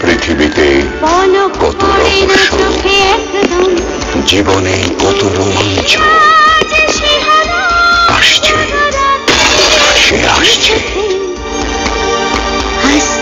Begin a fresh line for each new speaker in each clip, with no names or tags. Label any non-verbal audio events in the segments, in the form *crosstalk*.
পৃথিবীতে কত জীবনে কত রোমাঞ্চ। আসছে। সে আসছে।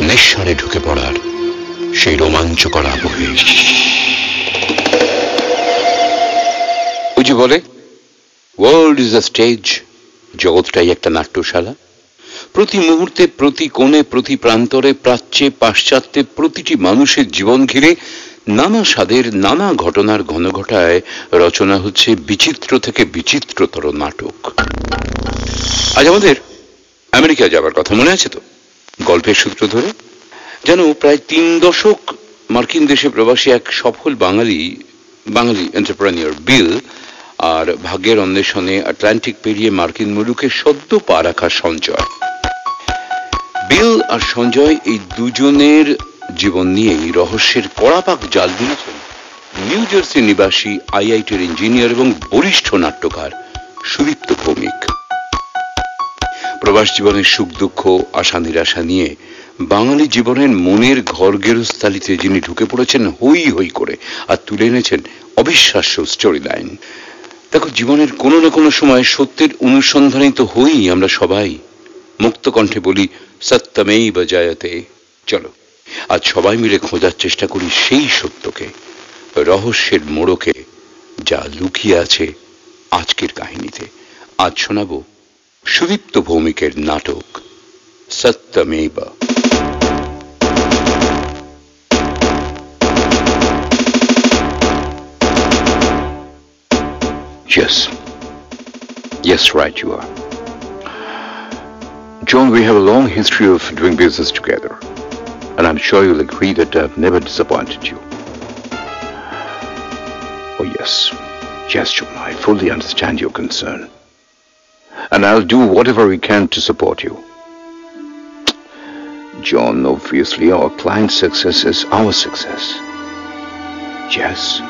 নিঃসারে ঢুকে পড়ার সেই রোমাঞ্চকর আবহে যে বলে ওয়ার্ল্ড ইজ আ স্টেজ জগৎটাই একটা নাট্যশালা। প্রতি মুহূর্তে, প্রতি কোণে, প্রতি প্রান্তরে, প্রাচ্যে, পাশ্চাত্যে, প্রতিটি মানুষের জীবন ঘিরে নানা স্বাদের, নানা ঘটনার ঘনঘটায় রচনা হচ্ছে বিচিত্র থেকে বিচিত্রতর নাটক। আজ আমাদের আমেরিকা যাবার কথা মনে আছে তো? গল্পের সূত্র ধরে, যেন প্রায় তিন দশক মার্কিন দেশে প্রবাসী এক সফল বাঙালি বাঙালি এন্টারপ্রেনিয়র বিল আর ভাগ্যের অন্বেষণে আটলান্টিক পেরিয়ে মার্কিন মুলুকে সদ্য পা রাখা সঞ্জয়। বিল আর সঞ্জয় এই দুজনের জীবন নিয়ে এই রহস্যের কড়াপাক জাল বুনেছেন নিউ জার্সি নিবাসী আইআইটির ইঞ্জিনিয়ার এবং বরিষ্ঠ নাট্যকার সুদীপ্ত ভৌমিক। প্রবাস জীবনের সুখ, দুঃখ, আশা, নিরাশা নিয়ে বাঙালি জীবনের মনের ঘর গেরস্থালিতে যিনি ঢুকে পড়েছেন, হই হই করে আর তুলে এনেছেন অবিশ্বাস্য স্টোরি লাইন দেখো, জীবনের কোনো না কোনো সময় সত্যের অনুসন্ধানে তো হই আমরা সবাই। মুক্ত কণ্ঠে বলি, সত্যমেই বজায়তে। চলো, আজ সবাই মিলে খোঁজার চেষ্টা করি সেই সত্যকে, রহস্যের মোড়কে যা লুকিয়ে আছে আজকের কাহিনীতে। আজ শোনাবো সুদীপ্ত ভৌমিকের নাটক সত্যমেব Yes. Yes, right, you are. John, we have a long history of doing business together, and I'm sure you'll agree that I've never disappointed you. Oh, yes. Yes, John, I fully understand your concern. And I'll do whatever we can to support you. John, obviously, our client's success is our success. Yes.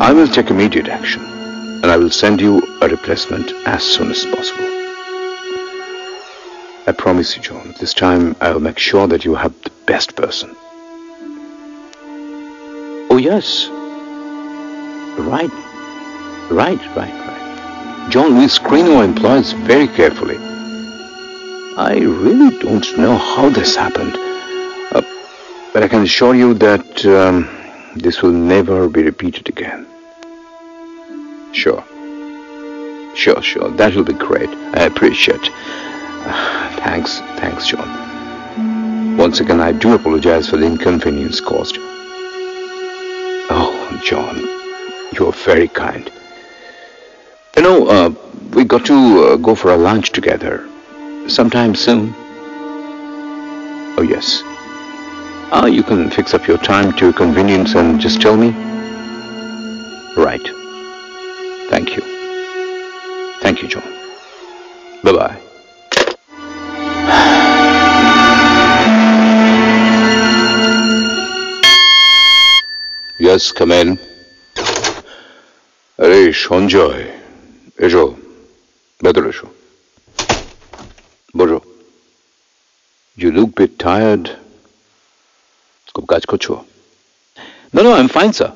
I will take immediate action, and I will send you a replacement as soon as possible. I promise you, John, this time I will make sure that you have the best person. Oh, yes. Right. Right, right, right. John, we screen our employees very carefully. I really don't know how this happened. Uh, but I can assure you that um, this will never be repeated again. Sure. Sure, sure. That will be great. I appreciate. Uh, thanks, thanks, John. Once again, I do apologize for the inconvenience caused. Oh, John, you are very kind. You know, uh, we got to uh, go for a lunch together sometime soon. Oh, yes. Ah, you can fix up your time to your convenience and just tell me. Right. Thank you. Thank you, John. Bye bye. Yes, come in. Hey, Shonjoy. এসো ভেতরে এসো বসো you look bit tired খুব কাজ করছ No, no, I'm fine, sir.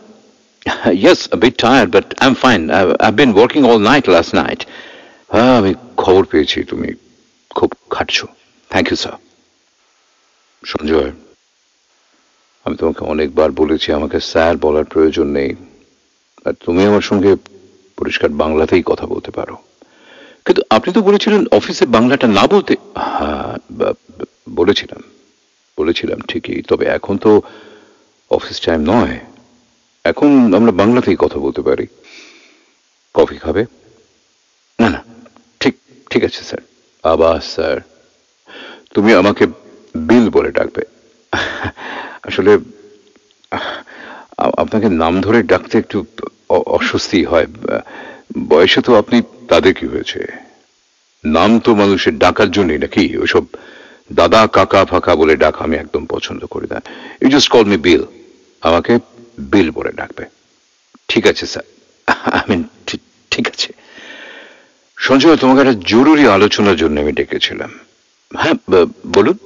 *laughs* yes, a bit tired, but I'm fine. I've, I've been working all night last night. হ্যাঁ আমি খবর পেয়েছি তুমি খুব খাটছো থ্যাংক ইউ স্যার সঞ্জয় আমি তোমাকে অনেকবার বলেছি আমাকে স্যার বলার প্রয়োজন নেই। আর তুমি আমার সঙ্গে পরিষ্কার বাংলাতেই কথা বলতে পারো। কিন্তু আপনি তো বলেছিলেন অফিসে বাংলাটা না বলতে। হ্যাঁ বলেছিলাম। বলেছিলাম ঠিকই, তবে এখন তো অফিস টাইম নয়। এখন আমরা বাংলাতেই কথা বলতে পারি। কফি খাবে? না না, ঠিক ঠিক আছে স্যার। আবার স্যার, তুমি আমাকে বিল বলে ডাকবে। আসলে আপনাকে নাম ধরে ডাকতে একটু অস্বস্তি হয়। বয়সে তো আপনি, তাদের কি হয়েছে? নাম তো মানুষের ডাকার জন্যই নাকি? ওইসব দাদা, কাকা, ফাকা বলে ডাক আমি একদম পছন্দ করি না। You just call me Bill আমাকে বিল বলে ডাকবে। ঠিক আছে, স্যার। আই মিন ঠিক আছে। সঞ্জয়, তোমাকে একটা জরুরি আলোচনার জন্য আমি ডেকেছিলাম। হ্যাঁ বলুন।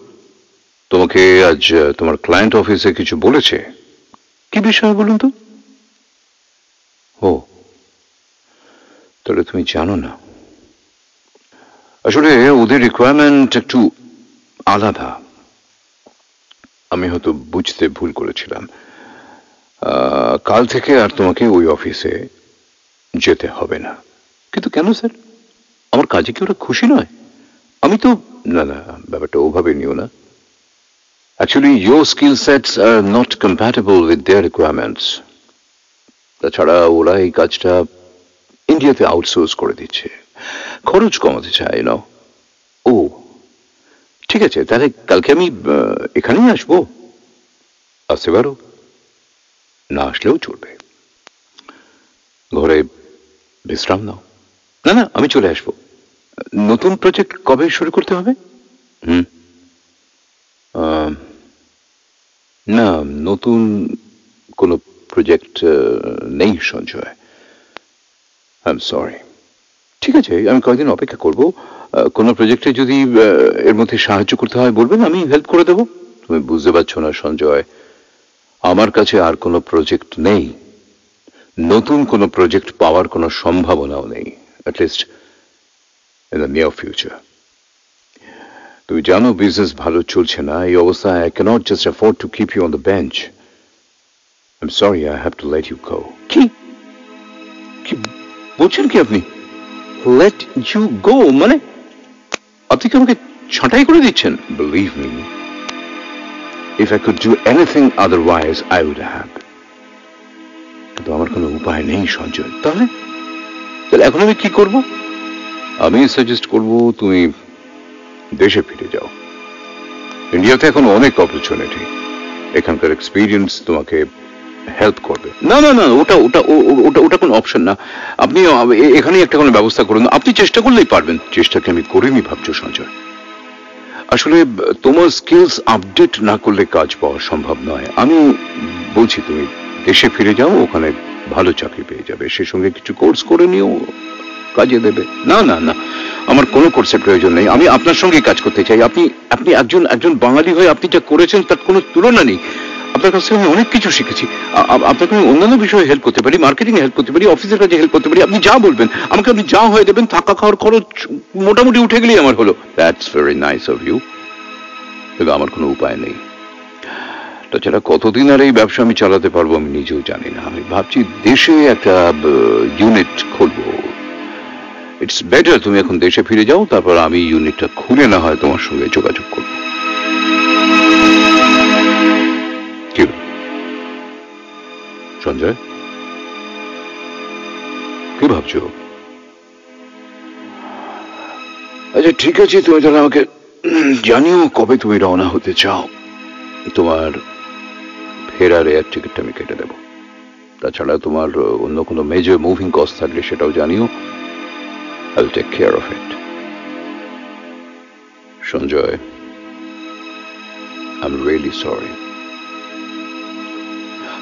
তোমাকে আজ তোমার ক্লায়েন্ট অফিসে কিছু বলেছে? কি বিষয় বলুন তো ও তাহলে তুমি জানো না। আসলে ওদের রিকোয়ারমেন্ট একটু আলাদা। আমি হয়তো বুঝতে ভুল করেছিলাম। কাল থেকে আর তোমাকে ওই অফিসে যেতে হবে না। কিন্তু কেন স্যার? আমার কাজে কি ওরা খুশি নয়? আমি তো না না, ব্যাপারটা ওভাবে নিও না। Actually your skill sets are not compatible with their requirements তাছাড়া ওরা এই কাজটা ইন্ডিয়াতে আউটসোর্স করে দিচ্ছে। খরচ কমাতে চায় না ও, ঠিক আছে, তাহলে কালকে আমি এখানেই আসব? আসতে পারো। না আসলেও চলবে। ঘরে বিশ্রাম নাও। না না, আমি চলে আসব। নতুন প্রজেক্ট কবে শুরু করতে হবে? হুম। না, নতুন কোনো প্রজেক্ট নেই সঞ্চয়। আই এম সরি ঠিক আছে আমি কয়েকদিন অপেক্ষা করব। কোনো প্রজেক্টে যদি এর মধ্যে সাহায্য করতে হয় বলবেন আমি হেল্প করে দেবো। তুমি বুঝতে পারছ না সঞ্জয়। আমার কাছে আর কোনো প্রজেক্ট নেই। নতুন কোনো প্রজেক্ট পাওয়ার কোনো সম্ভাবনাও নেই। At least in the near future তুমি জানো বিজনেস ভালো চলছে না। এই অবস্থায় I can't just afford to keep you on the bench I am sorry I have to let you go কি? কি? বলছেন কি আপনি? লেট ইউ গো মানে আপনি কি আমাকে ছাঁটাই করে দিচ্ছেন? Believe me if I could do anything otherwise I would have কিন্তু আমার কোনো উপায় নেই, সঞ্জয়। তাহলে? তাহলে এখন আমি কি করব? আমি সাজেস্ট করব, তুমি দেশে ফিরে যাও। ইন্ডিয়াতে এখন অনেক অপরচুনিটি এখানকার এক্সপিরিয়েন্স তোমাকে হেল্প করবে। না না না, ওটা ওটা ওটা ওটা কোনো অপশন না। আপনি এখানেই একটা কোনো ব্যবস্থা করুন। আপনি চেষ্টা করলেই পারবেন। চেষ্টাকে আমি করিনি, ভাবছ সঞ্জয়। আসলে, তোমার স্কিলস আপডেট না করলে কাজ পাওয়া সম্ভব নয়। আমি বলছি তুমি দেশে ফিরে যাও, ওখানে ভালো চাকরি পেয়ে যাবে। সে সঙ্গে কিছু কোর্স করে নিও, কাজে দেবে। না না না, আমার কোনো কোর্সের প্রয়োজন নেই। আমি আপনার সঙ্গে কাজ করতে চাই। আপনি আপনি একজন একজন বাঙালি হয়ে আপনি যা করেছেন, তার কোনো তুলনা নেই। আপনার কাছ থেকে আমি অনেক কিছু শিখেছি। আপনাকে আমি অন্যান্য বিষয়ে হেল্প করতে পারি মার্কেটিং হেল্প করতে পারি অফিসের কাজে হেল্প করতে পারি, আপনি যা বলবেন, আমাকে আপনি যা হয়ে দেবেন, থাকা খাওয়ার খরচ মোটামুটি উঠে গেলেই আমার হলো। That's very nice of you কিন্তু আমার কোনো উপায় নেই। তাছাড়া কতদিন আর এই ব্যবসা আমি চালাতে পারব আমি নিজেও জানি না। আমি ভাবছি দেশে একটা ইউনিট খুলবো। ইটস বেটার তুমি এখন দেশে ফিরে যাও, তারপর আমি ইউনিটটা খুলে না হয় তোমার সঙ্গে যোগাযোগ করব। সঞ্জয়? কি ভাবছ? আচ্ছা ঠিক আছে তুমি তাহলে আমাকে জানিও কবে তুমি রওনা হতে চাও। তোমার ফেরার এয়ার টিকিটটা আমি কেটে দেবো। তাছাড়া তোমার অন্য কোনো মেজর মুভিং কস্ট থাকলে সেটাও জানিও। I take care of it Sanjay I am really sorry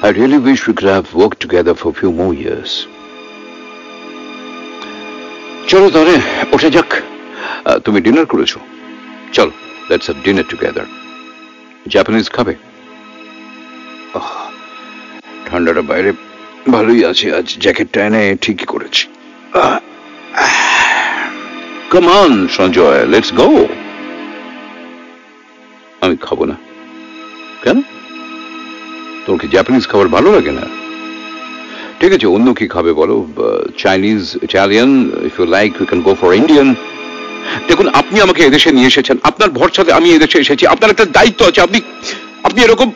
I really wish we could have worked together for a few more years. চলো তাহলে ওঠে যাক। তুমি ডিনার করেছ? চলো let's have dinner together Japanese খাবে? ঠান্ডাটা বাইরে ভালোই আছে আজ জ্যাকেটটা এনে ঠিকই করেছি। কমান সঞ্জয় লেটস গো আমি খাব না। কেন? তোমার কি জাপানিজ খাবার ভালো লাগে না? ঠিক আছে, অন্য কি খাবে বলো? Chinese Italian if you like you can go for Indian দেখুন, আপনি আমাকে এদেশে নিয়ে এসেছেন। আপনার ভরসাতে আমি এদেশে এসেছি। আপনার একটা দায়িত্ব আছে। আপনি আপনি এরকম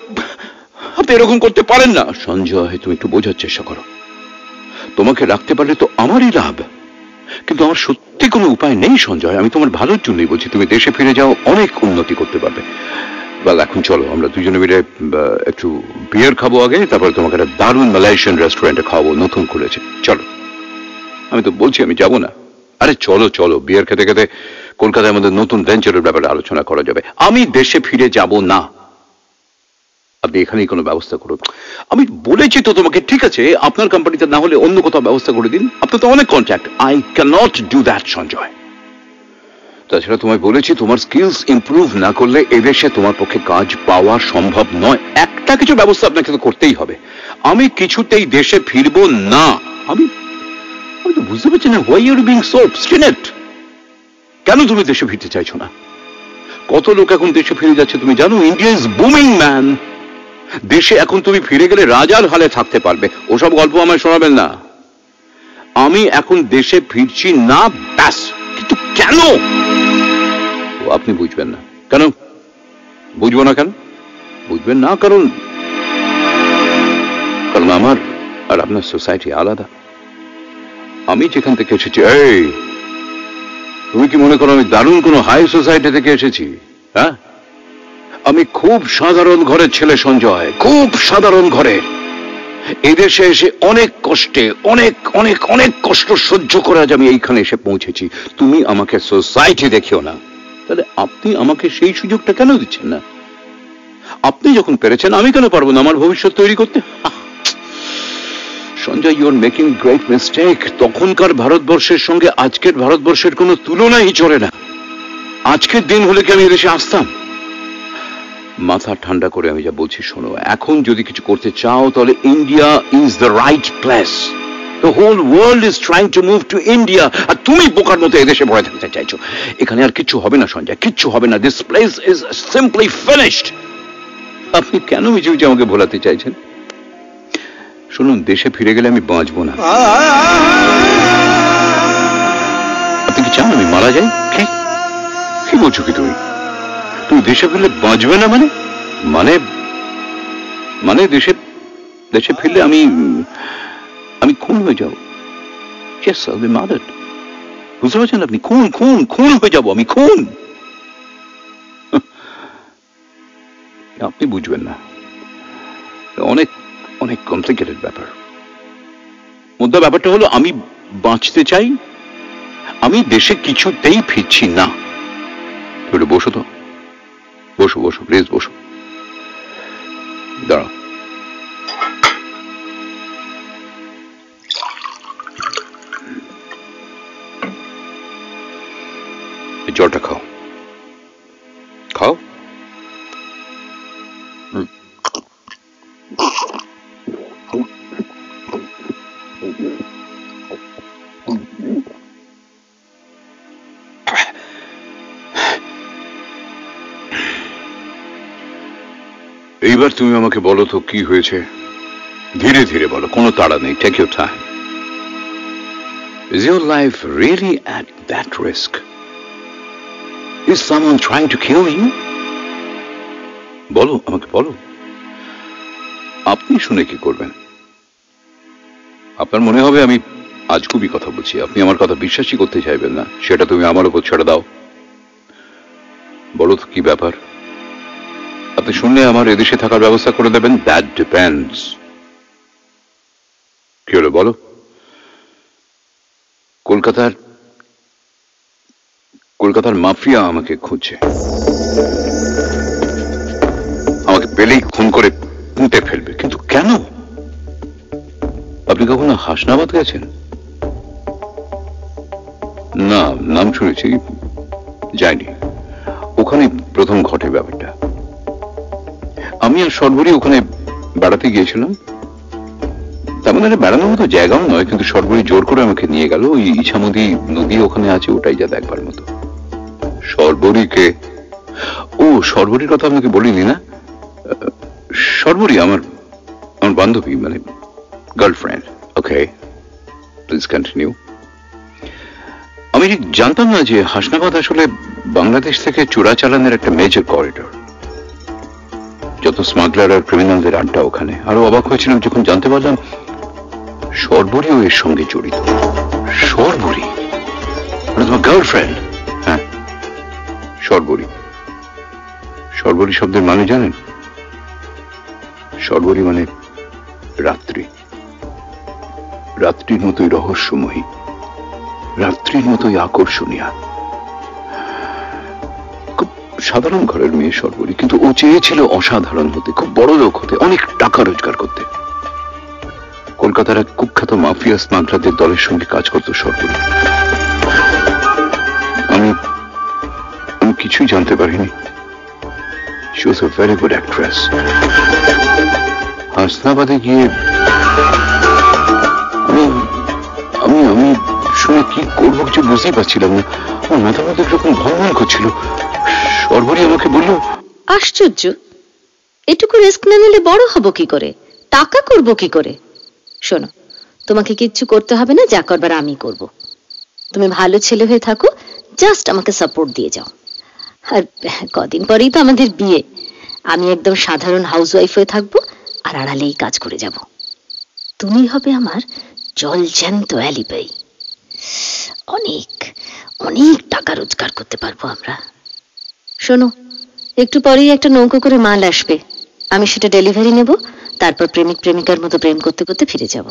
আপনি এরকম করতে পারেন না। সঞ্জয়, তুমি একটু বোঝার চেষ্টা করো। তোমাকে রাখতে পারলে তো আমারই লাভ। কিন্তু আমার সত্যি কোনো উপায় নেই, সঞ্জয়। আমি তোমার ভালোর জন্যই বলছি। তুমি দেশে ফিরে যাও, অনেক উন্নতি করতে পারবে। বল এখন চলো, আমরা দুজনে মিলে একটু বিয়ার খাব আগে, তারপরে তোমাকে একটা দারুণ মালয়েশিয়ান রেস্টুরেন্টে খাওয়াবো, নতুন খুলেছে। চলো। আমি তো বলছি, আমি যাব না। আরে চলো চলো বিয়ার খেতে খেতে কলকাতার মধ্যে নতুন ভেঞ্চারের ব্যাপারে আলোচনা করা যাবে। আমি দেশে ফিরে যাব না। আপনি এখানেই কোনো ব্যবস্থা করুন। আমি বলেছি তো তোমাকে, ঠিক আছে, আপনার কোম্পানিতে না হলে অন্য কোথাও ব্যবস্থা করে দিন। আপনার তো অনেক contact I can't do that Sanjay. তাছাড়া তোমায় বলেছি, তোমার স্কিলস ইমপ্রুভ না করলে এদেশে তোমার পক্ষে কাজ পাওয়া সম্ভব নয়। একটা কিছু ব্যবস্থা আপনাকে তো করতেই হবে। আমি কিছুতেই দেশে ফিরবো না। আমি আমি তো বুঝতে পারছি না why you're being so obstinate কেন তুমি দেশে ফিরতে চাইছো না? কত লোক এখন দেশে ফিরে যাচ্ছে তুমি জানো? ইন্ডিয়া ইজ বুমিং ম্যান দেশে এখন তুমি ফিরে গেলে রাজার হালে থাকতে পারবে। ওসব গল্প আমায় শোনাবেন না। আমি এখন দেশে ফিরছি না, ব্যাস। কেন? আপনি বুঝবেন না। কেন? বুঝব না কেন? বুঝবেন না, কারণ কারণ আমার আর আপনার সোসাইটি আলাদা। আমি যেখান থেকে এসেছি, এই, তুমি কি মনে করো আমি দারুণ কোনো হাই সোসাইটি থেকে এসেছি? হ্যাঁ? আমি খুব সাধারণ ঘরের ছেলে সঞ্জয়, খুব সাধারণ ঘরের এদেশে এসে অনেক কষ্টে, অনেক অনেক অনেক কষ্ট সহ্য করে আজ আমি এইখানে এসে পৌঁছেছি। তুমি আমাকে সোসাইটি দেখিও না। তাহলে আপনি আমাকে সেই সুযোগটা কেন দিচ্ছেন না? আপনি যখন পেরেছেন, আমি কেন পারব না আমার ভবিষ্যৎ তৈরি করতে? Sanjay you are making great mistake তখনকার ভারতবর্ষের সঙ্গে আজকের ভারতবর্ষের কোনো তুলনাই চলে না। আজকের দিন হলে কি আমি এদেশে আসতাম? মাথা ঠান্ডা করে আমি যা বলছি শোনো। এখন যদি কিছু করতে চাও, তাহলে India is the right place the whole world is trying to move to India আর তুমি বোকার মতো এদেশে পড়ে থাকতে চাইছো। এখানে আর কিচ্ছু হবে না, সঞ্জয়, কিচ্ছু হবে না। This place is simply finished আপনি কেন মিজু আমাকে ভোলাতে চাইছেন? শুনুন, দেশে ফিরে গেলে আমি বাঁচবো না। আপনি কি চান আমি মারা যাই? কি বলছো কি তুমি? তুমি দেশে ফিরলে বাঁচবে না মানে? মানে মানে দেশে দেশে ফিরলে আমি আমি খুন হয়ে যাব. বুঝতে পারছেন আপনি? খুন খুন খুন হয়ে যাব আমি, খুন! *laughs* আপনি বুঝবেন না। অনেক অনেক কমপ্লিকেটেড ব্যাপার। মুদ্রা ব্যাপারটা হলো, আমি বাঁচতে চাই, আমি দেশে কিছুতেই ফিরছি না। একটু বসো তো। বসো বসো প্লিজ বসো। দাঁড়াও। জলটা খাও। খাও? এইবার তুমি আমাকে বলো তো কি হয়েছে? ধীরে ধীরে বলো, কোনো তাড়া নেই take your time Is your life really at that risk? Is someone trying to kill you? বলো, আমাকে বলো। আপনি শুনে কি করবেন? আপনার মনে হবে আমি আজ খুবই কথা বলছি, আপনি আমার কথা বিশ্বাসই করতে চাইবেন না, সেটা তুমি আমার উপর ছেড়ে দাও। বলো তো কি ব্যাপার? আপনি শুনলে আমার এদেশে থাকার ব্যবস্থা করে দেবেন। দ্যাট ডিপেন্ডস কি হলো বলো? কলকাতার কলকাতার মাফিয়া আমাকে খুঁজছে। আমাকে পেলেই খুন করে পুঁতে ফেলবে। কিন্তু কেন? আপনি কখনো হাসনাবাদ গেছেন? না, নাম শুনেছি, যাইনি। ওখানে প্রথম ঘটে ব্যাপারটা। আমি আর সর্বরী ওখানে বেড়াতে গিয়েছিলাম। তেমন একটা বেড়ানোর মতো জায়গাও নয়, কিন্তু সর্বরী জোর করে আমাকে নিয়ে গেল। ওই ইছামতি নদী ওখানে আছে, ওটাই যা দেখবার মতো। সর্বরীকে ও সর্বরীর কথা আপনাকে বলিনি না? সর্বরী আমার আমার বান্ধবী মানে গার্লফ্রেন্ড ওকে প্লিজ কন্টিনিউ আমি ঠিক জানতাম না যে হাসনাবাদ আসলে বাংলাদেশ থেকে চোরাচালানের একটা মেজর করিডোর যত স্মাগলার আর ক্রিমিনালদের আড্ডা ওখানে। আরও অবাক হয়েছিলাম যখন জানতে পারলাম সর্বরিও এর সঙ্গে জড়িত। সর্বরি মানে তোমার গার্লফ্রেন্ড হ্যাঁ সর্বরি সর্বরি শব্দের মানে জানেন? সর্বরি মানে রাত্রি। রাত্রির মতোই রহস্যময়ী। রাত্রির মতোই আকর্ষণীয়। সাধারণ ঘরের মেয়ে সর্বরি, কিন্তু ও চেয়েছিল অসাধারণ হতে, খুব বড় লোক হতে, অনেক টাকা রোজগার করতে। কলকাতার এক কুখ্যাত মাফিয়া স্মাগলারদের দলের সঙ্গে কাজ করত সর্বরি। আমি আমি কিছুই জানতে পারিনি। She was a very good actress হাসনাবাদে গিয়ে আমি আমি শুনে কি করব কিছু বুঝতেই পারছিলাম না। আমার মাথার মধ্যে এরকম ভ্রমণ করছিল। সর্বরি আমাকে বলল,
আশ্চর্য। এটুকু রিস্ক না নিলে বড় হব কি করে? টাকা করব কি করে? শোনো, তোমাকে কিচ্ছু করতে হবে না, যা করবার আমি করব। তুমি ভালো ছেলে হয়ে থাকো জাস্ট আমাকে সাপোর্ট দিয়ে যাও। আর কদিন পরেই তো আমাদের বিয়ে। আমি একদম সাধারণ হাউসওয়াইফ হয়ে থাকব, আর আড়ালেই কাজ করে যাব। তুমি হবে আমার জল জ্যান্ত অ্যালিবাই অনেক অনেক টাকা রোজগার করতে পারব আমরা। শোনো একটু পরেই একটা নৌকো করে মাল আসবে। আমি সেটা ডেলিভারি নেব তারপর প্রেমিক প্রেমিকার মতো প্রেম করতে করতে ফিরে যাব।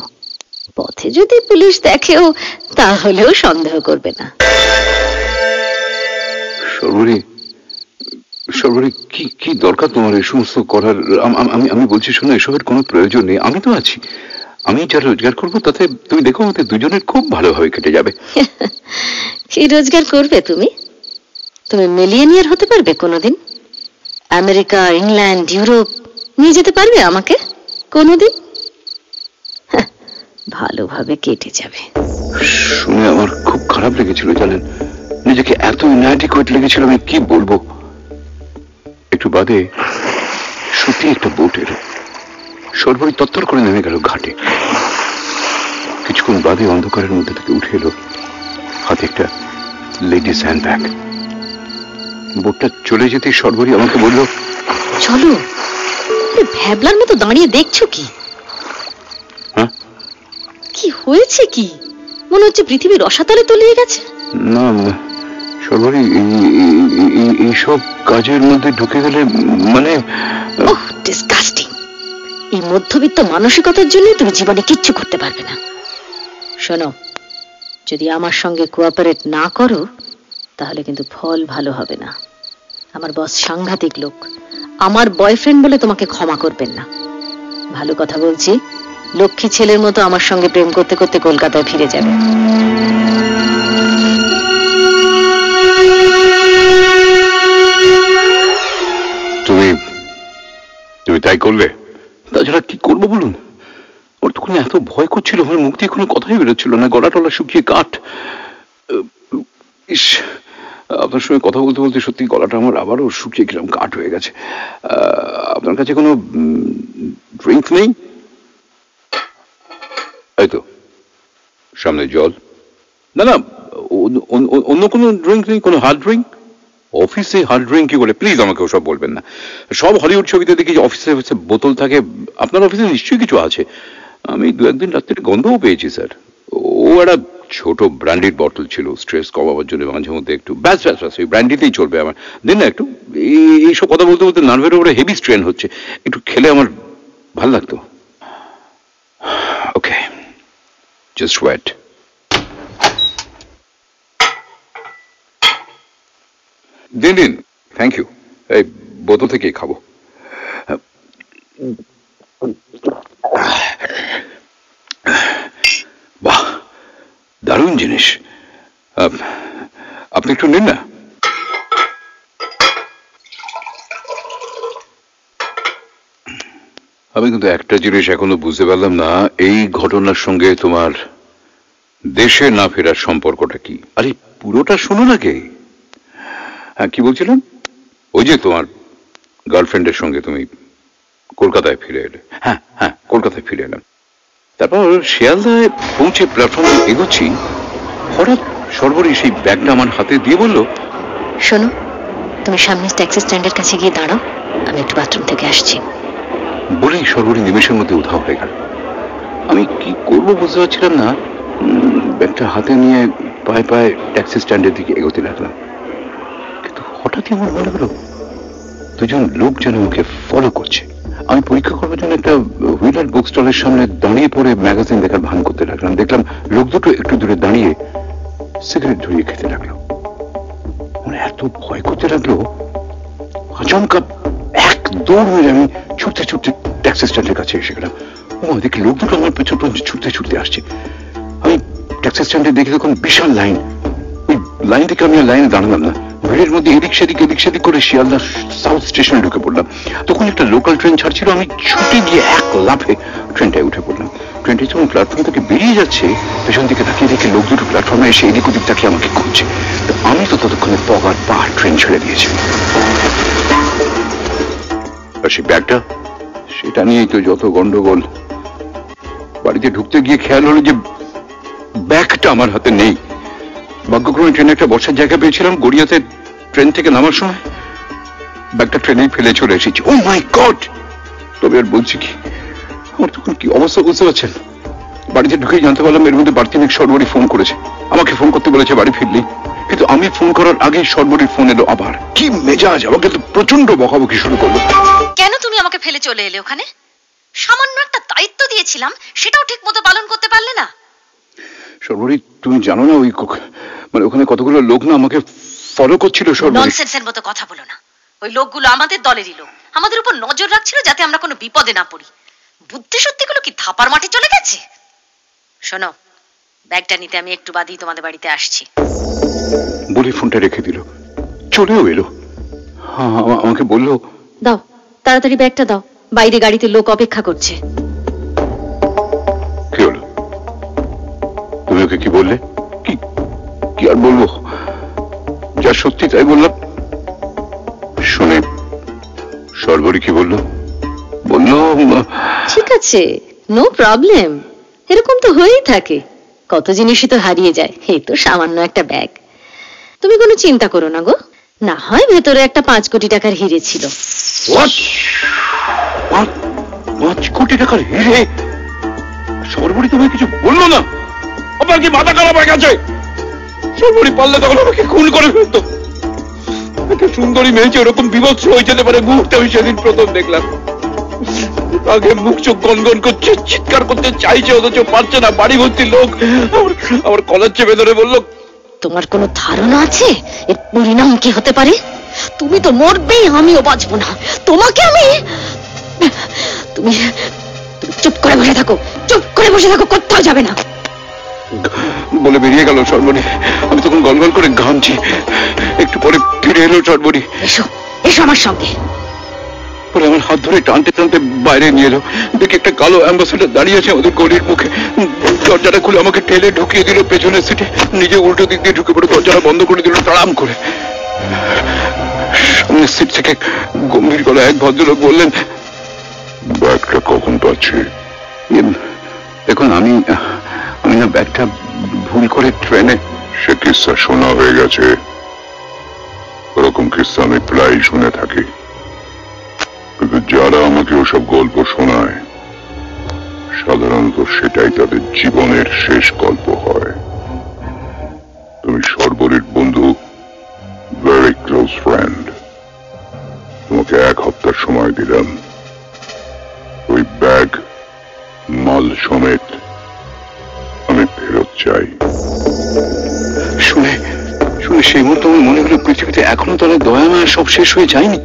পথে যদি পুলিশ দেখেও তাহলেও সন্দেহ করবে না।
সর্বরি সর্বরি কি কি দরকার তোমার এই সমস্ত করার? আম- আম- আমি আমি বলছি শোনো এসবের কোনো প্রয়োজন নেই। আমি তো আছি। আমি যা রোজগার করব তাতে তুমি দেখো আমাদের দুজনের খুব ভালোভাবে কেটে যাবে। *laughs*
কি রোজগার করবে তুমি? তুমি মিলিয়নিয়ার হতে পারবে কোনোদিন? আমেরিকা ইংল্যান্ড ইউরোপ নিয়ে যেতে পারবে আমাকে কোনোদিন? হ্যাঁ, ভালোভাবে কেটে যাবে।
শুনে আমার খুব খারাপ লেগেছিল জানেন। নিজেকে এত ইনঅ্যাডিকুয়েট লেগেছিল আমি কি বলব? একটু বাদে সত্যি একটা বোট এলো সর্বরি তত্তর করে নেমে গেল ঘাটে। কিছুক্ষণ বাদে অন্ধকারের মধ্যে থেকে উঠে এলো হাতে একটা লেডিস হ্যান্ড ব্যাগ বোটটা চলে যেতে সর্বরি আমাকে বলল
চলো। ভ্যাবলার মতো দাঁড়িয়ে দেখছ কি?
হ্যাঁ?
কি হয়েছে কি? মনে হচ্ছে পৃথিবীর রসাতলে তলিয়ে গেছে।
না সর্বরি এই- এই- এই- এইসব কাজের মধ্যে ঢুকে গেলে মানে
ওহ ডিসগাস্টিং এই মধ্যবিত্ত মানসিকতার জন্য তুমি জীবনে কিচ্ছু করতে পারবে না। শোনো যদি আমার সঙ্গে কোঅপারেট না করো তাহলে কিন্তু ফল ভালো হবে না। আমার বস সাংঘাতিক লোক। আমার বয়ফ্রেন্ড বলে তোমাকে ক্ষমা করবেন না। ভালো কথা বলছি, লক্ষ্মী ছেলের মতো আমার সঙ্গে প্রেম করতে করতে কলকাতায় ফিরে যাবে।
তুমি তুমি তাই করলে? তাছাড়া কি করব বলুন? ওর তখন এত ভয় করছিল, আমার মুখ দিয়ে কোনো কথাই বেরোচ্ছিল না, গলা টলা শুকিয়ে কাঠ। ইস, আপনার সঙ্গে কথা বলতে বলতে সত্যি গলাটা আমার আবারও শুকিয়ে গেলাম, কাঠ হয়ে গেছে। আপনার কাছে কোনো ড্রিঙ্ক নেই? এই তো, সামনে জল। না না, অন্য- কোনো ড্রিঙ্ক নেই? কোনো হার্ড ড্রিঙ্ক অফিসে হার্ড ড্রিঙ্ক কি বলে প্লিজ আমাকে ওসব বলবেন না। সব হলিউড ছবিতে দেখি অফিসে অফিসে বোতল থাকে। আপনার অফিসে নিশ্চয়ই কিছু আছে। আমি দু একদিন রাত্রে গন্ধও পেয়েছি, স্যার। ও একটা ছোট ব্র্যান্ডিড বটল ছিল স্ট্রেস কমাবার জন্য মাঝে মধ্যে একটু, ব্যাস ব্যাস ব্যাস ওই ব্র্যান্ডিতেই চলবে আমার। দিন না একটু এইসব কথা বলতে বলতে নার্ভের উপরে হেভি স্ট্রেন হচ্ছে। একটু খেলে আমার ভালো লাগতো। ওকে জাস্ট ওয়েট দিন দিন থ্যাংক ইউ এই, বোতল থেকেই খাব বাহ দারুণ জিনিস। আপ- আপনি একটু নিন না। আমি কিন্তু একটা জিনিস এখনও বুঝতে পারলাম না, এই ঘটনার সঙ্গে তোমার দেশে না ফেরার সম্পর্কটা কি? আরে, পুরোটা শোনো না কে? হ্যাঁ কি বলছিলাম? ওই যে তোমার গার্লফ্রেন্ডের সঙ্গে তুমি কলকাতায় ফিরে এলে। হ্যাঁ হ্যাঁ কলকাতায় ফিরে এলাম। তারপর শিয়ালদায় পৌঁছে প্ল্যাটফর্মে এগোচ্ছি। হঠাৎ সর্বরী সেই ব্যাগটা আমার হাতে দিয়ে বলল
শোনো তুমি সামনে ট্যাক্সি স্ট্যান্ডের কাছে গিয়ে দাঁড়াও আমি একটু বাথরুম থেকে আসছি।
বলেই সর্বরী নিমেষের মধ্যে উধাও হয়ে গেল। আমি কি করব বুঝতে পারছিলাম না। ব্যাগটা হাতে নিয়ে পায়ে পায়ে ট্যাক্সি স্ট্যান্ডের দিকে এগোতে লাগলাম। কিন্তু হঠাৎই আমার মনে হলো দুজন লোক যেন আমাকে ফলো করছে। আমি পরীক্ষা করবার জন্য একটা হুইলার বুক স্টলের সামনে দাঁড়িয়ে পড়ে ম্যাগাজিন দেখার ভান করতে লাগলাম। দেখলাম লোক দুটো একটু দূরে দাঁড়িয়ে সিগারেট ধরিয়ে খেতে লাগল। মানে এত ভয় করতে লাগল। আচমকা এক দৌড় মেরে আমি ছুটতে ছুটতে ট্যাক্সি স্ট্যান্ডের কাছে এসে গেলাম। দেখি লোক দুটো আমার পেছন পেছন ছুটতে ছুটতে আসছে। আমি ট্যাক্সি স্ট্যান্ডে দেখি তখন বিশাল লাইন। ওই লাইন থেকে আমি লাইনে দাঁড়ালাম না। ভিড়ের মধ্যে এদিক সেদিক এদিক সেদিক করে শিয়ালদা সাউথ স্টেশনে ঢুকে পড়লাম। তখন একটা লোকাল ট্রেন ছাড়ছিল, আমি ছুটে গিয়ে এক লাফে ট্রেনটায় উঠে পড়লাম। ট্রেনটি যখন প্ল্যাটফর্ম থেকে বেরিয়ে যাচ্ছে, পেছন দিকে তাকিয়ে দেখি লোক দুটো প্ল্যাটফর্মে এসে এদিক ওদিক তাকিয়ে আমাকে খুঁজছে। তো আমি তো ততক্ষণে পগ আর পা ট্রেন ছেড়ে দিয়েছি। আর সেই ব্যাগটা, সেটা নিয়েই তো যত গন্ডগোল। বাড়িতে ঢুকতে গিয়ে খেয়াল হলো যে ব্যাগটা আমার হাতে নেই। ভাগ্যক্রমে ট্রেনে একটা বসার জায়গা পেয়েছিলাম, গড়িয়াতে ট্রেন থেকে নামার সময়। ব্যাগটা ট্রেনেই ফেলে চলে এসেছি। ও মাই গড তবে আর বলছি কি, আমার তখন কি অবস্থা বুঝতে পারছেন? বাড়িতে ঢুকেই জানতে পারলাম এর মধ্যে বাড়তি মেঘ সর্বরী ফোন করেছে। আমাকে ফোন করতে বলেছে বাড়ি ফিরলি। কিন্তু আমি ফোন করার আগে সর্বরীর ফোন এলো আবার। কি মেজাজ, আমাকে তো প্রচণ্ড বকাবকি শুরু করল।
কেন তুমি আমাকে ফেলে চলে এলে ওখানে? সামান্য একটা দায়িত্ব দিয়েছিলাম, সেটাও ঠিক মতো পালন করতে পারলে না।
সর্বরী তুমি জানো না ওই মানে ওখানে কতগুলো লোক না আমাকে ফলো করছিল সর্বরী।
ননসেন্সের মতো কথা বলো না। ওই লোকগুলো আমাদের দলেরই লোক। আমাদের উপর নজর রাখছিল যাতে আমরা কোনো বিপদে না পড়ি। বুদ্ধি সত্যিগুলো কি ধাপার মাঠে চলে গেছে? শোনো ব্যাগটা নিতে আমি একটু বাদেই তোমাদের বাড়িতে আসছি।
বলে ফোনটা রেখে দিল। চলেও এলো। হ্যাঁ, আমাকে বলল
দাও তাড়াতাড়ি ব্যাগটা দাও। বাইরে গাড়িতে লোক অপেক্ষা করছে।
কি হলো? তুমি ওকে কি বললে? কি? কি আর বলব? যা সত্যি তাই বললাম। শুনে সর্বরী কি বলল? বলল
ঠিক আছে নো প্রবলেম এরকম তো হয়েই থাকে। কত জিনিসই তো হারিয়ে যায় এই তো সামান্য একটা ব্যাগ। তুমি কোনো চিন্তা করো না গো। না হয় ভেতরে একটা পাঁচ কোটি টাকার হিরে ছিল।
পাঁচ কোটি টাকার হিরে? সর্বরী তোমায় কিছু বলল না? আপনার কি মাথা খারাপ হয়ে গেছে? সর্বরী পারলে তখন আমাকে খুন করে ফেলতো। একটা সুন্দরী মেয়েছে, ওরকম বিভৎস হয়ে যেতে পারে মুহূর্তে আমি সেদিন প্রথম দেখলাম। আগে মুখ চোখ গনগন করছে চিৎকার করতে চাইছে, অথচ পারছে না। বাড়ি ভর্তি লোক আমার আমার কলার চেপে ধরে বলল,
তোমার কোনো ধারণা আছে? এর পরিণাম কি হতে পারে? তুমি তো মরবেই, আমিও বাঁচবো না। তোমাকে আমি তুমি চুপ করে বসে থাকো। চুপ করে বসে থাকো, কোথাও যাবে না।
বলে বেরিয়ে গেল সর্বরী। আমি তখন গলগল করে ঘামছি। একটু পরে ফিরে এলো সর্বরী।
এসো এসো আমার সঙ্গে।
পরে আমার হাত ধরে টানতে টানতে বাইরে নিয়ে এলো। দেখি একটা কালো অ্যাম্বাসেডার দাঁড়িয়ে আছে আমাদের গলির মুখে। দরজাটা খুলে আমাকে ঠেলে ঢুকিয়ে দিল পেছনের সিটে। নিজে উল্টো দিক দিয়ে ঢুকে পড়ে দরজাটা বন্ধ করে দিল তাড়াম করে। সামনের সিট থেকে গম্ভীর গলায় এক ভদ্রলোক বললেন ব্যাগটা কখন পাচ্ছি? দেখুন আমি আমি না ভুল করে ট্রেনে
সে কিস্সা শোনা হয়ে গেছে? ওরকম কিস্সা আমি প্রায় শুনে থাকি। কিন্তু যারা আমাকে ওসব গল্প শোনায়, সাধারণত সেটাই তাদের জীবনের শেষ গল্প হয়। তুমি সর্বরীর বন্ধু ভেরি ক্লোজ ফ্রেন্ড তোমাকে এক হপ্তার সময় দিলাম। ওই ব্যাগ, মাল সমেত ফেরত চাই।
শুনে শুনে সেই মুহূর্তে আমার মনে হলো পৃথিবীতে এখনও তাহলে দয়া মায়া সব শেষ হয়ে যায়নি।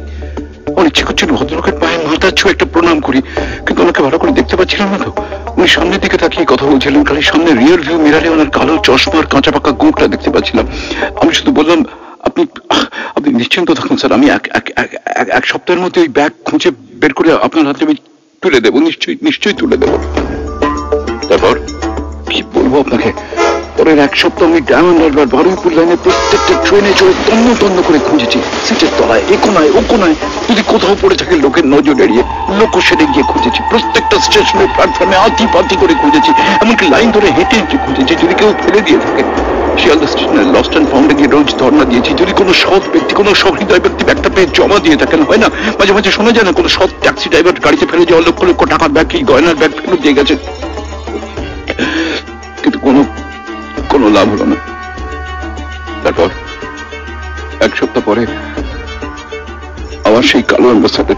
অনেক ইচ্ছে করছিল ভদ্রলোকের পায়ে মাথা ছুঁয়ে একটা প্রণাম করি কিন্তু ওনাকে ভালো করে দেখতে পাচ্ছিলাম না তো। উনি সামনের দিকে তাকিয়ে কথা বলছিলেন খালি সামনে রিয়ার ভিউ মিরারে ওনার কালো চশমার কাঁচা পাকা গোঁপটা দেখতে পাচ্ছিলাম। আমি শুধু বললাম আপনি আপনি নিশ্চিন্ত থাকুন স্যার আমি এক সপ্তাহের মধ্যে ওই ব্যাগ খুঁজে বের করে আপনার হাতে আমি তুলে দেবো নিশ্চয়ই নিশ্চয়ই তুলে দেবো। তারপর? কি বলব আপনাকে? পরের এক সপ্তাহ আমি ডায়মন্ড হারবার বারুইপুর লাইনে প্রত্যেকটা ট্রেনে চড়ে তন্ন তন্ন করে খুঁজেছি। সিটের তলায়, এ কোনায় ও কোনায় যদি কোথাও পড়ে থাকে লোকের নজর এড়িয়ে লোক সেরে গিয়ে খুঁজেছি। প্রত্যেকটা স্টেশনে, প্ল্যাটফর্মে আতি পাতি করে খুঁজেছি, এমনকি লাইন ধরে হেঁটে হেঁটে খুঁজেছি, যদি কেউ ফেলে দিয়ে থাকে। শিয়ালদা স্টেশনে, লস্ট অ্যান্ড ফাউন্ডে গিয়ে রোজ ধর্ণা দিয়েছি। যদি কোনো সৎ ব্যক্তি, কোনো সহৃদয় ব্যক্তি ব্যাগটা পেয়ে জমা দিয়ে থাকেন, হয় না? মাঝে মাঝে শোনা যায় না, কোনো সৎ ট্যাক্সি ড্রাইভার গাড়িতে ফেলে যাওয়া লক্ষ লক্ষ টাকার ব্যাগ কি গয়নার ব্যাগ ফেরত দিয়ে গেছে? কিন্তু কোনো কোনো লাভ হলো না। তারপর এক সপ্তাহ পরে আবার সেই কালো অ্যাম্বাসাডার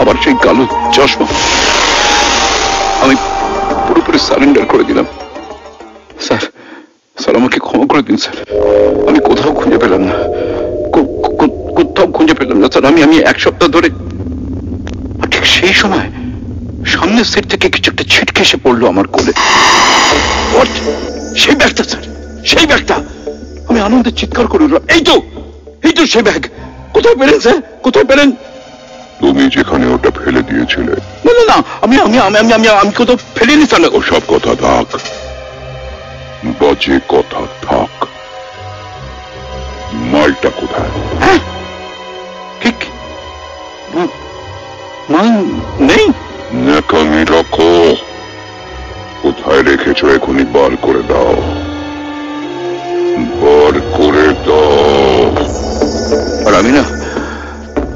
আবার সেই কালো চশমা আমি পুরোপুরি সারেন্ডার করে দিলাম। স্যার স্যার, আমাকে ক্ষমা করে দিন, স্যার। আমি কোথাও খুঁজে পেলাম না। কোথাও খুঁজে পেলাম না, স্যার। আমি আমি এক সপ্তাহ ধরে, ঠিক সেই সময় সামনের সেট থেকে কিছু একটা ছিটকে এসে পড়ল আমার কোলে। সেই ব্যাগটা স্যার সেই ব্যাগটা। আমি আনন্দে চিৎকার করে উঠলাম এই তো এই তো সেই ব্যাগ। কোথায় পেলেন স্যার? কোথায় পেলেন?
তুমি যেখানে ওটা ফেলে দিয়েছিলে।
না না না আমি আমি আমি আমি আমি আমি কোথাও ফেলিনি স্যার।
ওসব কথা থাক। বাজে কথা থাক। মালটা কোথায়?
হ্যাঁ ঠিক। মা- মা নেই।
ন্যাকামি রাখো কোথায় রেখেছো এখনই বার করে দাও? বার করে দাও।
আর আমি না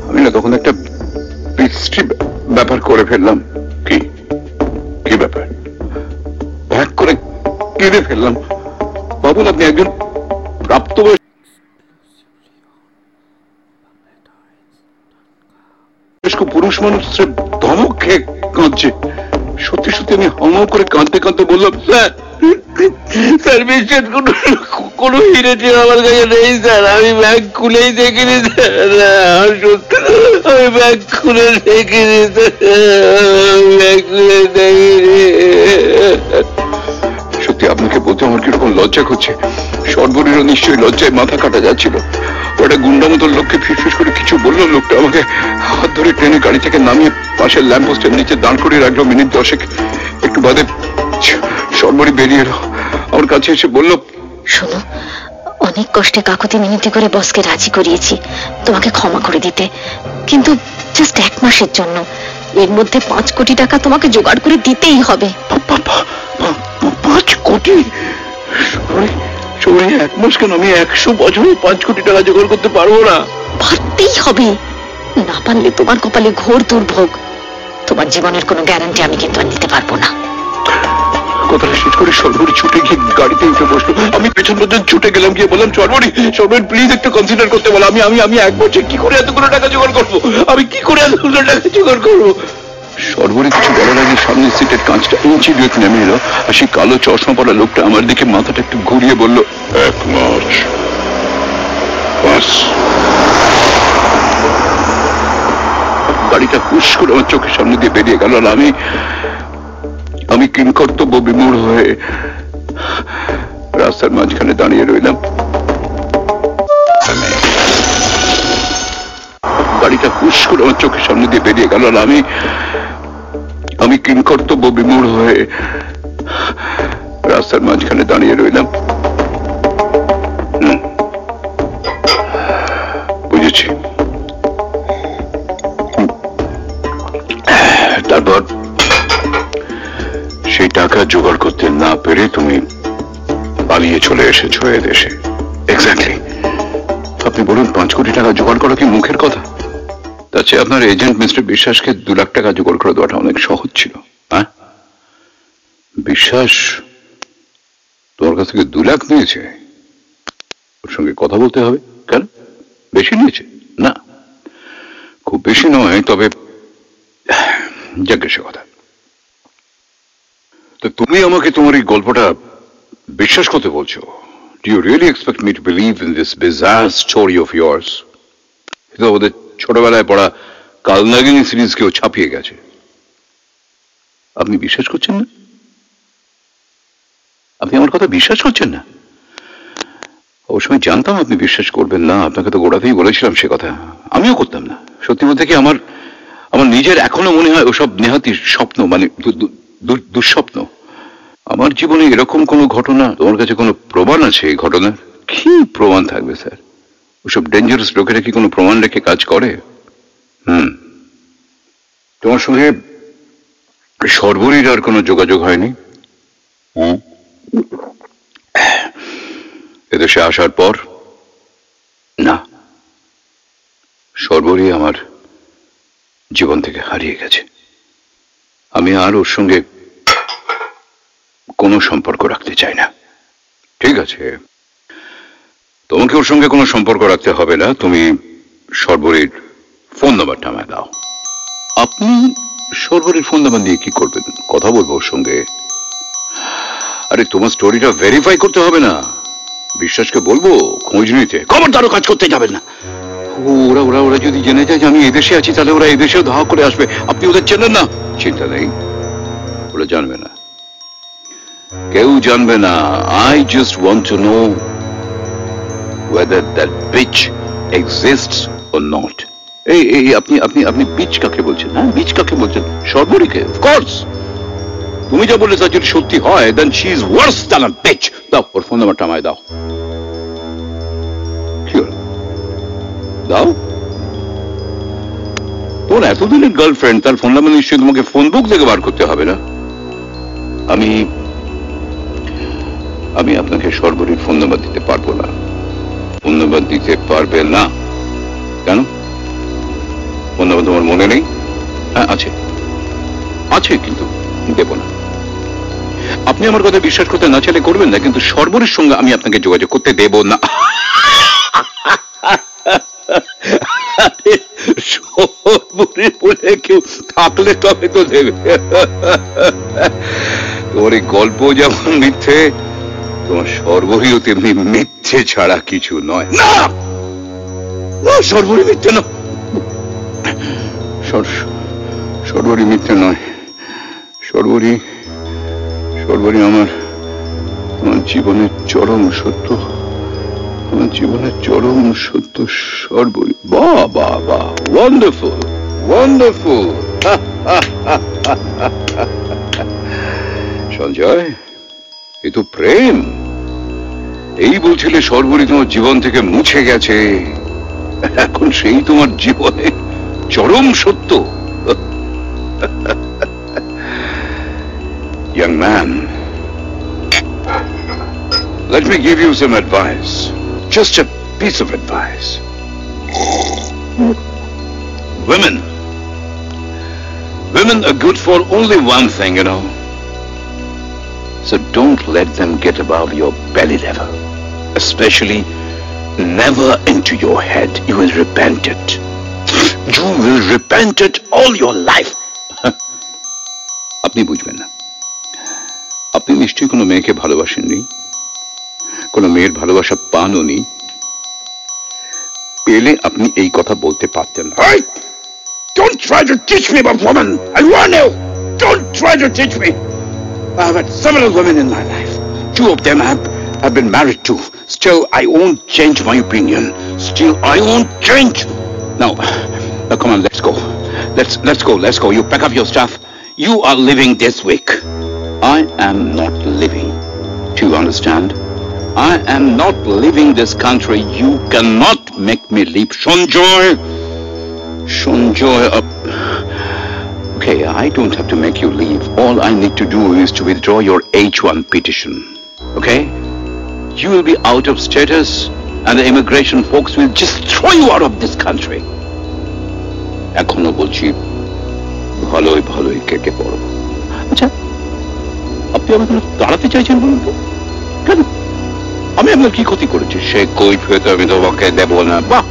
আমি না তখন একটা বিশ্রী ব্যাপার করে ফেললাম।
কি? কি ব্যাপার?
ভ্যাক করে কেঁদে ফেললাম। বাবুল, আপনি একজন পুরুষ মানুষের ধমক খেয়ে কাঁদছে। সত্যি সত্যি আমি হামাও করে কাঁদতে কাঁদতে বললাম, স্যার স্যার বিশ্বাস কোনো হিরে আমার কাছে নেই, স্যার। আমি ব্যাগ খুলেই দেখিনি, স্যার। সত্যি, আমি ব্যাগ খুলে দেখিনি ব্যাগ খুলে দেখিনি। সত্যি, আপনাকে বলতে আমার কীরকম লজ্জা করছে। সর্বরীরও নিশ্চয়ই লজ্জায় মাথা কাটা যাচ্ছিল। ওটা গুন্ডা মতো লোককে ফিসফিস করে কিছু বলল লোকটা আমাকে হাত ধরে ট্রেনে গাড়ি থেকে নামিয়ে পাশের ল্যাম্পপোস্টের নিচে দাঁড় করিয়ে রাখল। মিনিট দশেক একটু বাদে সর্বরী বেরিয়ে এলো। আমার কাছে এসে বলল
শোনো অনেক কষ্টে কাকুতি মিনতি করে বসকে রাজি করিয়েছি। তোমাকে ক্ষমা করে দিতে। কিন্তু জাস্ট এক মাসের জন্য। এর মধ্যে পাঁচ কোটি টাকা তোমাকে জোগাড় করে দিতেই হবে।
পাঁচ কোটি? সবাই এক মাস কেন আমি একশো বছরে পাঁচ কোটি টাকা জোগাড় করতে পারব না।
পারতেই হবে। না পারলে তোমার কপালে ঘোর দুর্ভোগ। তোমার জীবনের কোনো গ্যারান্টি আমি কিন্তু আর দিতে পারব না।
কথাটা শেষ করে সর্বরী ছুটে গিয়ে গাড়িতে উঠে বসল। আমি পেছন পেছন ছুটে গেলাম গিয়ে বললাম সর্বরী সর্বরী প্লিজ একটু কনসিডার করতে বলো। আমি আমি আমি এক বছর কি করে এতগুলো টাকা জোগাড় করব? আমি কি করে এতগুলো টাকা জোগাড় করব? সর্বরী কিছু বলার আগে সিটের কাঁচটা ইঞ্চি দুয়েক নেমে এলো। আর সেই কালো চশমা লোকটা আমার দিকে মাথাটা একটু ঘুরিয়ে বলল,
এক বাস।
গাড়িটা করে আমার চোখের সামনে দিয়ে বেরিয়ে গেল আর আমি আমি কিংকর্তব্য বিমূঢ় হয়ে রাস্তার মাঝখানে দাঁড়িয়ে রইলাম। গাড়িটা হুশ করে আমার চোখের সামনে দিয়ে বেরিয়ে গেল আর আমি আমি কিংকর্তব্য বিমূঢ় হয়ে রাস্তার মাঝখানে দাঁড়িয়ে রইলাম। বুঝেছি। তারপর সেই টাকা জোগাড় করতে না পেরে তুমি পালিয়ে চলে এসেছ এ দেশে। এক্স্যাক্টলি আপনি বলুন, পাঁচ কোটি টাকা জোগাড় করা কি মুখের কথা? চেয়ে আপনার এজেন্ট মিস্টার বিশ্বাসকে দু লাখ টাকা জোগাড় করে দেওয়াটা অনেক সহজ ছিল হ্যাঁ? বিশ্বাস তোমার কাছ থেকে দু লাখ নিয়েছে? ওর সঙ্গে কথা বলতে হবে, কেন? বেশি নিয়েছে? না, খুব বেশি নয়, তবে যাকে কথা তো তুমি আমাকে তোমার এই গল্পটা বিশ্বাস করতে বলছো? Do you really expect me to believe in this bizarre story of yours এটা ওদের ছোটবেলায় পড়া কালনাগিনী সিরিজ কেউ ছাপিয়ে গেছে। আপনি বিশ্বাস করছেন না? আপনি আমার কথা বিশ্বাস করছেন না? অবশ্য আমি জানতাম আপনি বিশ্বাস করবেন না, আপনাকে তো গোড়াতেই বলেছিলাম সে কথা। আমিও করতাম না। সত্যি বলতে কি আমার আমার নিজের এখনও মনে হয় ওসব নেহাতি স্বপ্ন মানে দুঃস্বপ্ন। আমার জীবনে এরকম কোনো ঘটনা, তোমার কাছে কোনো প্রমাণ আছে এই ঘটনার? কি প্রমাণ থাকবে, স্যার? ওসব ডেঞ্জারাস লোকেরা কি কোনো প্রমাণ রেখে কাজ করে? হুম। তোমার সঙ্গে সর্বরীর আর কোনো যোগাযোগ হয়নি? হুম। এদেশে আসার পর? না। সর্বরী আমার জীবন থেকে হারিয়ে গেছে। আমি আর ওর সঙ্গে কোনো সম্পর্ক রাখতে চাই না। ঠিক আছে। তোমাকে ওর সঙ্গে কোনো সম্পর্ক রাখতে হবে না। তুমি সর্বরীর ফোন নাম্বারটা আমায় দাও। আপনি সর্বরীর ফোন নাম্বার দিয়ে কি করবেন? কথা বলব ওর সঙ্গে। আরে, তোমার স্টোরিটা ভেরিফাই করতে হবে না। বিশ্বাসকে বলব, খোঁজ নিতে। খবরদারও কাজ করতে যাবেন না। ওরা ওরা ওরা যদি জেনে যায় যে আমি এদেশে আছি, তাহলে ওরা এদেশেও ধাওয়া করে আসবে। আপনি ওদের চেনেন না? চিন্তা নেই। ওরা জানবে না। কেউ জানবে না। I just want to know whether that bitch exists or not. এই এই, আপনি আপনি আপনি বিচ কাকে বলছেন হ্যাঁ? বিচ কাকে বলছেন? সর্বরীকে অফকোর্স তুমি যা বললে যদি সত্যি হয় then she is worse than a bitch দাও ওর ফোন নাম্বারটা আমায় দাও। কি হলো? দাও। তোর এতদিনের গার্লফ্রেন্ড তার ফোন নাম্বার নিশ্চয়ই তোমাকে ফোন বুক থেকে বার করতে হবে না? আমি আমি আপনাকে সর্বরীর ফোন নাম্বার দিতে পারব না। ফোন দিতে পারবে না। কেন? ফোন তোমার মনে নেই? হ্যাঁ আছে। আছে, কিন্তু দেব না। আপনি আমার কথা বিশ্বাস করতে না চাইলে করবেন না, কিন্তু সর্বরের সঙ্গে আমি আপনাকে যোগাযোগ করতে দেব না। সর্বরে তোমার এই গল্প যেমন মিথ্যে তোমার সর্বরীও তেমনি মিথ্যে ছাড়া কিছু নয়। না! সর্বরী মিথ্যে নয়। সর্বরী মিথ্যে নয়। সর্বরী সর্বরী আমার আমার জীবনের চরম সত্য। আমার জীবনের চরম সত্য সর্বরী বা বা বা ওয়ান্ডারফুল ওয়ান্ডারফুল সঞ্জয়? এ প্রেম এই বলছিলে সর্বরী তোমার জীবন থেকে মুছে গেছে এখন সেই তোমার জীবনে চরম সত্য Young man, let me give you some advice. Just a piece of advice. Women. Women are good for only one thing, you know. So don't let them get above your belly level. Especially never into your head. You will repent it. You will repent it all your life. আপনি বুঝবেন না আপনি নিশ্চয়ই কোনো মেয়েকে ভালোবাসেননি কোনো মেয়ের ভালোবাসা পানও নি পেলে আপনি এই কথা বলতে পারতেন না Hey! Don't try to teach me about women! I warn you! Don't try to teach me! I have had several women in my life. Two of them have, have been married to. Still, I won't change my opinion. Still, I won't change. Now, now come on, let's go. Let's let's go. Let's go. You pack up your stuff. You are leaving this week. I am not leaving. Do you understand? I am not leaving this country. You cannot make me leave. Shonjoy! Shonjoy. Okay, I don't have to make you leave. All I need to do is to withdraw your H1 petition. Okay? You will be out of status and the immigration folks will just throw you out of this country. এখনও বলছি ভালোই ভালোই কেটে পড়ো আচ্ছা আপনি আমাকে তাড়াতে চাইছেন বলুন তো কেন আমি আপনার কি ক্ষতি করেছি সে কই ফেতে আমি তোমাকে দেব না বাহ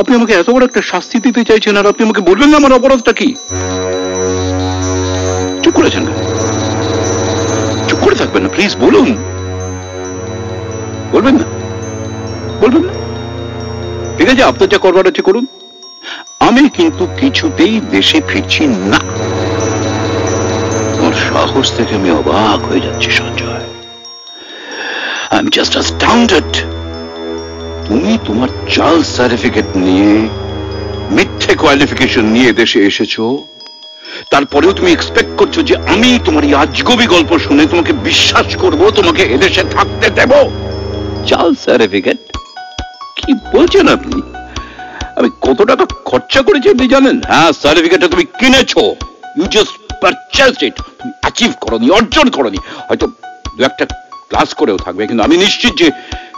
আপনি আমাকে এত বড় একটা শাস্তি দিতে চাইছেন আর আপনি আমাকে বলবেন না আমার অপরাধটা কি? চুপ করেছেন চুপ করে থাকবেন না প্লিজ বলুন। বলবেন না। বলবেন না। ঠিক আছে, আপনার যা করবার আছে করুন। আমি কিন্তু কিছুতেই দেশে ফিরছি না। তোমার সাহস থেকে আমি অবাক হয়ে যাচ্ছি, Sanjay. I am just astounded তুমি তোমার চাল সার্টিফিকেট নিয়ে, মিথ্যে কোয়ালিফিকেশন নিয়ে দেশে এসেছ। তারপরেও তুমি এক্সপেক্ট করছ যে আমি তোমার এই আজগবি গল্প শুনে তোমাকে বিশ্বাস করব, তোমাকে এদেশে থাকতে দেব। চাল সার্টিফিকেট কি বলছেন আপনি? আমি কত টাকা খরচা করেছি আপনি জানেন? হ্যাঁ সার্টিফিকেটটা তুমি কিনেছো। ইউ জাস্ট পারচেজ ইট তুমি অ্যাচিভ করনি, অর্জন করনি। হয়তো দু একটা ক্লাস করেও থাকবে, কিন্তু আমি নিশ্চিত যে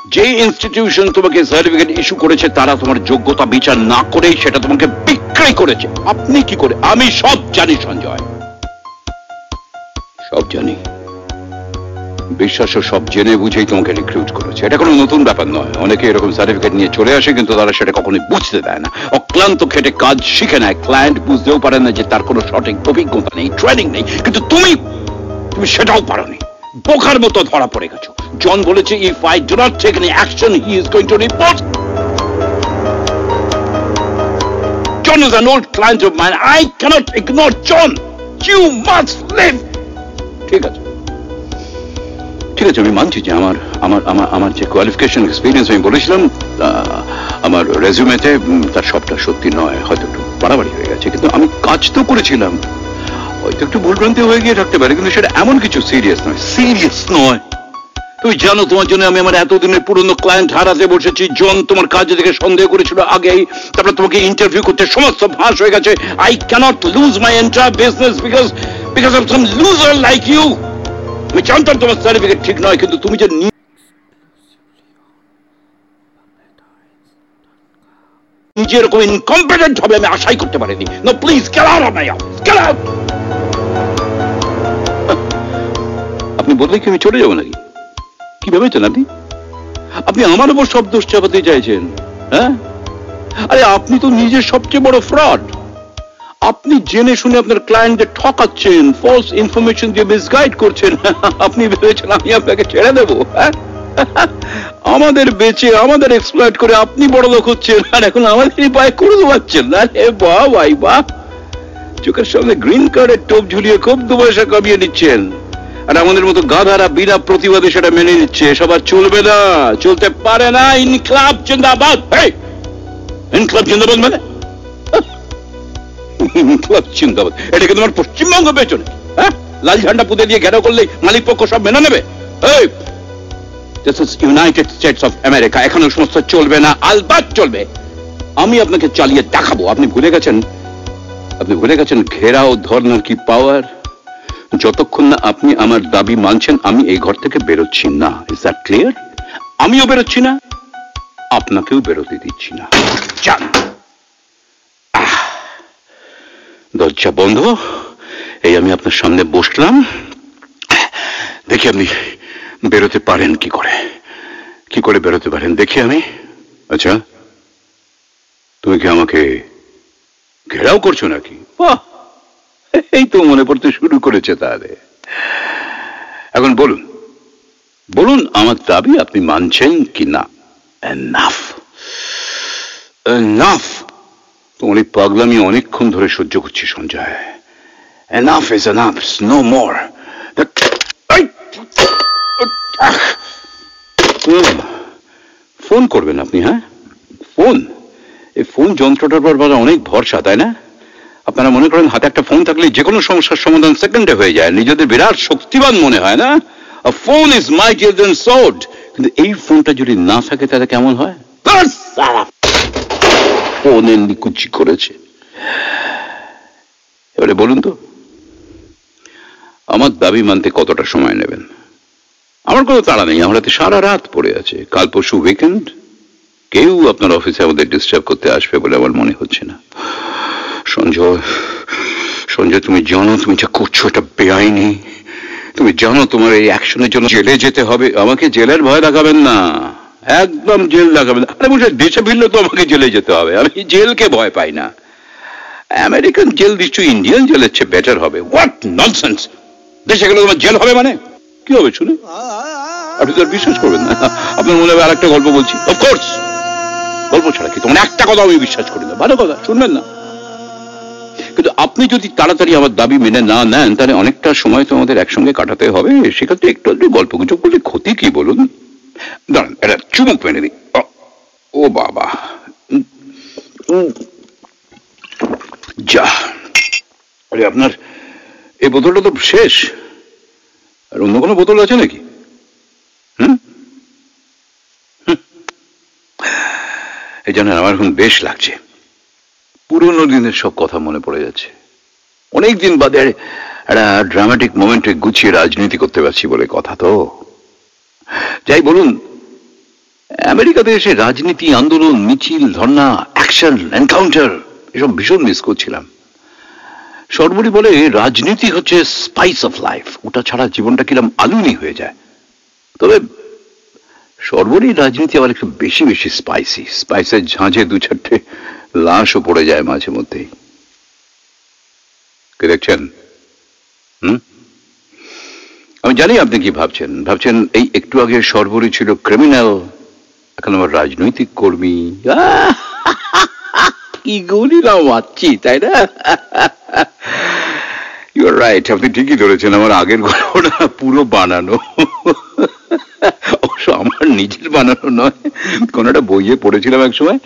যে ইনস্টিটিউশন তোমাকে সার্টিফিকেট ইস্যু করেছে, তারা তোমার যোগ্যতা বিচার না করেই সেটা তোমাকে বিক্রয় করেছে। আপনি কি করে? আমি সব জানি, সঞ্জয়। সব জানি। বিশ্বাস সব জেনে বুঝেই তোমাকে রিক্রুট করেছে। এটা কোনো নতুন ব্যাপার নয়। অনেকে এরকম সার্টিফিকেট নিয়ে চলে আসে, কিন্তু তারা সেটা কখনোই বুঝতে দেয় না। অক্লান্ত খেটে কাজ শিখে নেয়। ক্লায়েন্ট বুঝতেও পারে না যে তার কোনো সঠিক অভিজ্ঞতা নেই ট্রেনিং নেই, কিন্তু তুমি তুমি সেটাও পারোনি। বোকার মতো ধরা পড়ে গেছো জন বলেছে if I do not take any action he is going to report John is an old client of mine. I cannot ignore John. You must live. ঠিক আছে ঠিক আছে, আমি মানছি যে আমার আমার আমার আমার যে কোয়ালিফিকেশন এক্সপিরিয়েন্স আমি বলেছিলাম আমার রেজিউমেতে তার সবটা সত্যি নয়, হয়তো একটু বাড়াবাড়ি হয়ে গেছে, কিন্তু আমি কাজ তো করেছিলাম হয়তো একটু ভুলভ্রান্তি হয়ে গিয়ে থাকতে পারে, কিন্তু সেটা এমন কিছু সিরিয়াস নয়। সিরিয়াস নয়। তুমি জানো তোমার জন্য আমি আমার এতদিনের পুরনো ক্লায়েন্ট হারাতে বসেছি। জন তোমার কাজ দেখে সন্দেহ করেছিল আগেই। তারপর তোমাকে ইন্টারভিউ করতে সমস্ত ফাঁস হয়ে গেছে। I can't lose my entire business because because of some loser like you আমি জানতাম তোমার সার্টিফিকেট ঠিক নয়, কিন্তু তুমি যে নিজে এরকম ইনকম্পিটেন্ট হবে আমি আশাই করতে পারিনি। No please get out of আপনি বললে কি আমি চলে যাব নাকি? কি ভেবেছেন আপনি আপনি আমার উপর সব দোষ চাপাতে চাইছেন হ্যাঁ? আরে, আপনি তো নিজের সবচেয়ে বড় ফ্রড আপনি জেনে শুনে আপনার ক্লায়েন্টদের ঠকাচ্ছেন ফলস ইনফরমেশন দিয়ে মিসগাইড করছেন। *laughs* আপনি ভেবেছেন আমি আপনাকে ছেড়ে দেবো হ্যাঁ? *laughs* আমাদের বেঁচে, আমাদের এক্সপ্লয়েট করে আপনি বড় লোক হচ্ছেন, আর এখন আমাদেরই পায়ে করে দেওয়াচ্ছেন আরে, বাহ, ভাই, বাহ। চোখের সামনে গ্রিন কার্ডের টোপ ঝুলিয়ে খুব দু পয়সা কামিয়ে নিচ্ছেন। আর আমাদের মতো গাধারা বিনা প্রতিবাদে সেটা মেনে নিচ্ছে। সবার চলবে না। চলতে পারে না। ইনক্লাব জিন্দাবাদ! ইনক্লাব জিন্দাবাদ মানে? ইনক্লাব জিন্দাবাদ। এটা কি তোমার পশ্চিমবঙ্গ পেছনে হ্যাঁ? লাল ঝান্ডা পুঁতে দিয়ে ঘেরাও করলে মালিক পক্ষ সব মেনে নেবে? This is United States of America এখনও সমস্ত চলবে না। আলবাত চলবে। আমি আপনাকে চালিয়ে দেখাবো। আপনি ভুলে গেছেন? আপনি ভুলে গেছেন ঘেরাও ধর্নার কি পাওয়ার যতক্ষণ না আপনি আমার দাবি মানছেন, আমি এই ঘর থেকে বেরোচ্ছি না। ইজ দ্যাট ক্লিয়ার আমিও বেরোচ্ছি না। আপনাকেও বেরোতে দিচ্ছি না। যান। দরজা বন্ধ। এই আমি আপনার সামনে বসলাম। দেখি আপনি বেরোতে পারেন কি করে। কি করে বেরোতে পারেন? দেখি আমি। আচ্ছা। তুমি কি আমাকে ঘেরাও করছ নাকি? বাহ! এই তো মনে পড়তে শুরু করেছে তাহলে এখন বলুন বলুন, আমার দাবি আপনি মানছেন কি না এনাফ এনাফ তোমার পাগলামি অনেকক্ষণ ধরে সহ্য করছি, Sanjay. Enough is enough no more phone করবেন আপনি হ্যাঁ? ফোন এই ফোন যন্ত্রটার পর অনেক ভরসা, তাই না? আপনারা মনে করেন হাতে একটা ফোন থাকলে যে কোনো সমস্যার সমাধান সেকেন্ডে হয়ে যায়। নিজেদের বিরাট শক্তিবান মনে হয় না? Phone is mightier than sword কিন্তু এই ফোনটা যদি না থাকে তাহলে কেমন হয়? ফোনের নিকুচি করেছে। এবারে বলুন তো আমার দাবি মানতে কতটা সময় নেবেন? আমার কোনো তাড়া নেই। আমরা তো সারা রাত পড়ে আছে। কাল পরশু উইকেন্ড কেউ আপনার অফিসে আমাদের ডিস্টার্ব করতে আসবে বলে আমার মনে হচ্ছে না। সঞ্জয় সঞ্জয়, তুমি জানো, তুমি যা করছ এটা বেআইনি। তুমি জানো তোমার এই অ্যাকশনের জন্য জেলে যেতে হবে। আমাকে জেলের ভয় না। একদম জেল আরে বলছে দেশে ফিরলে তো আমাকে জেলে যেতে হবে। আমি জেলকে ভয় পাই না। আমেরিকান জেল ইন্ডিয়ান জেলের চেয়ে বেটার হবে। হোয়াট ননসেন্স দেশে গেলে তোমার জেল হবে মানে? কি হবে শুনে? আপনি তো আর বিশ্বাস করবেন না। আপনার মনে হবে আরেকটা গল্প বলছি? অফকোর্স গল্প ছাড়া কি? তোমার একটা কথা আমি বিশ্বাস করি না। ভালো কথা, শুনবেন না। কিন্তু আপনি যদি তাড়াতাড়ি আমার দাবি মেনে না নেন তাহলে অনেকটা সময় তো আমাদের একসঙ্গে কাটাতে হবে। সেক্ষেত্রে একটু একটু গল্প গুজব করলে ক্ষতি কি বলুন? দাঁড়ান এটা চুমুক মেনে দিই। ও, বাবা। যা। আরে আপনার এই বোতলটা তো শেষ। আর অন্য কোনো বোতল আছে নাকি? হুম। এই জন্য আমার এখন বেশ লাগছে। পুরনো দিনের সব কথা মনে পড়ে যাচ্ছে। অনেক দিন বাদে একটা ড্রামাটিক মোমেন্টে গুছিয়ে রাজনীতি করতে পারছি বলে কথা তো। যাই বলুন, আমেরিকাতে এসে রাজনীতি, আন্দোলন, মিছিল ধর্না অ্যাকশন এনকাউন্টার এসব ভীষণ মিস করছিলাম। সর্বোপরি বলে রাজনীতি হচ্ছে স্পাইস অফ লাইফ ওটা ছাড়া জীবনটা কিরম আলুনি হয়ে যায়। তবে সর্বোপরি রাজনীতি আবার একটু বেশি বেশি স্পাইসি স্পাইসের ঝাঁঝে দু চারটে লাশও পড়ে যায় মাঝে মধ্যেই। কে দেখছেন? হুম? আমি জানি আপনি কি ভাবছেন। ভাবছেন এই একটু আগে সর্বরি ছিল ক্রিমিনাল, এখন আমার রাজনৈতিক কর্মী! কি গলিরাম মারছি, তাই না? ইউর রাইট আপনি ঠিকই ধরেছেন, আমার আগের গল্পটা পুরো বানানো। অবশ্য আমার নিজের বানানো নয়, কোন একটা বইয়ে পড়েছিলাম এক সময়।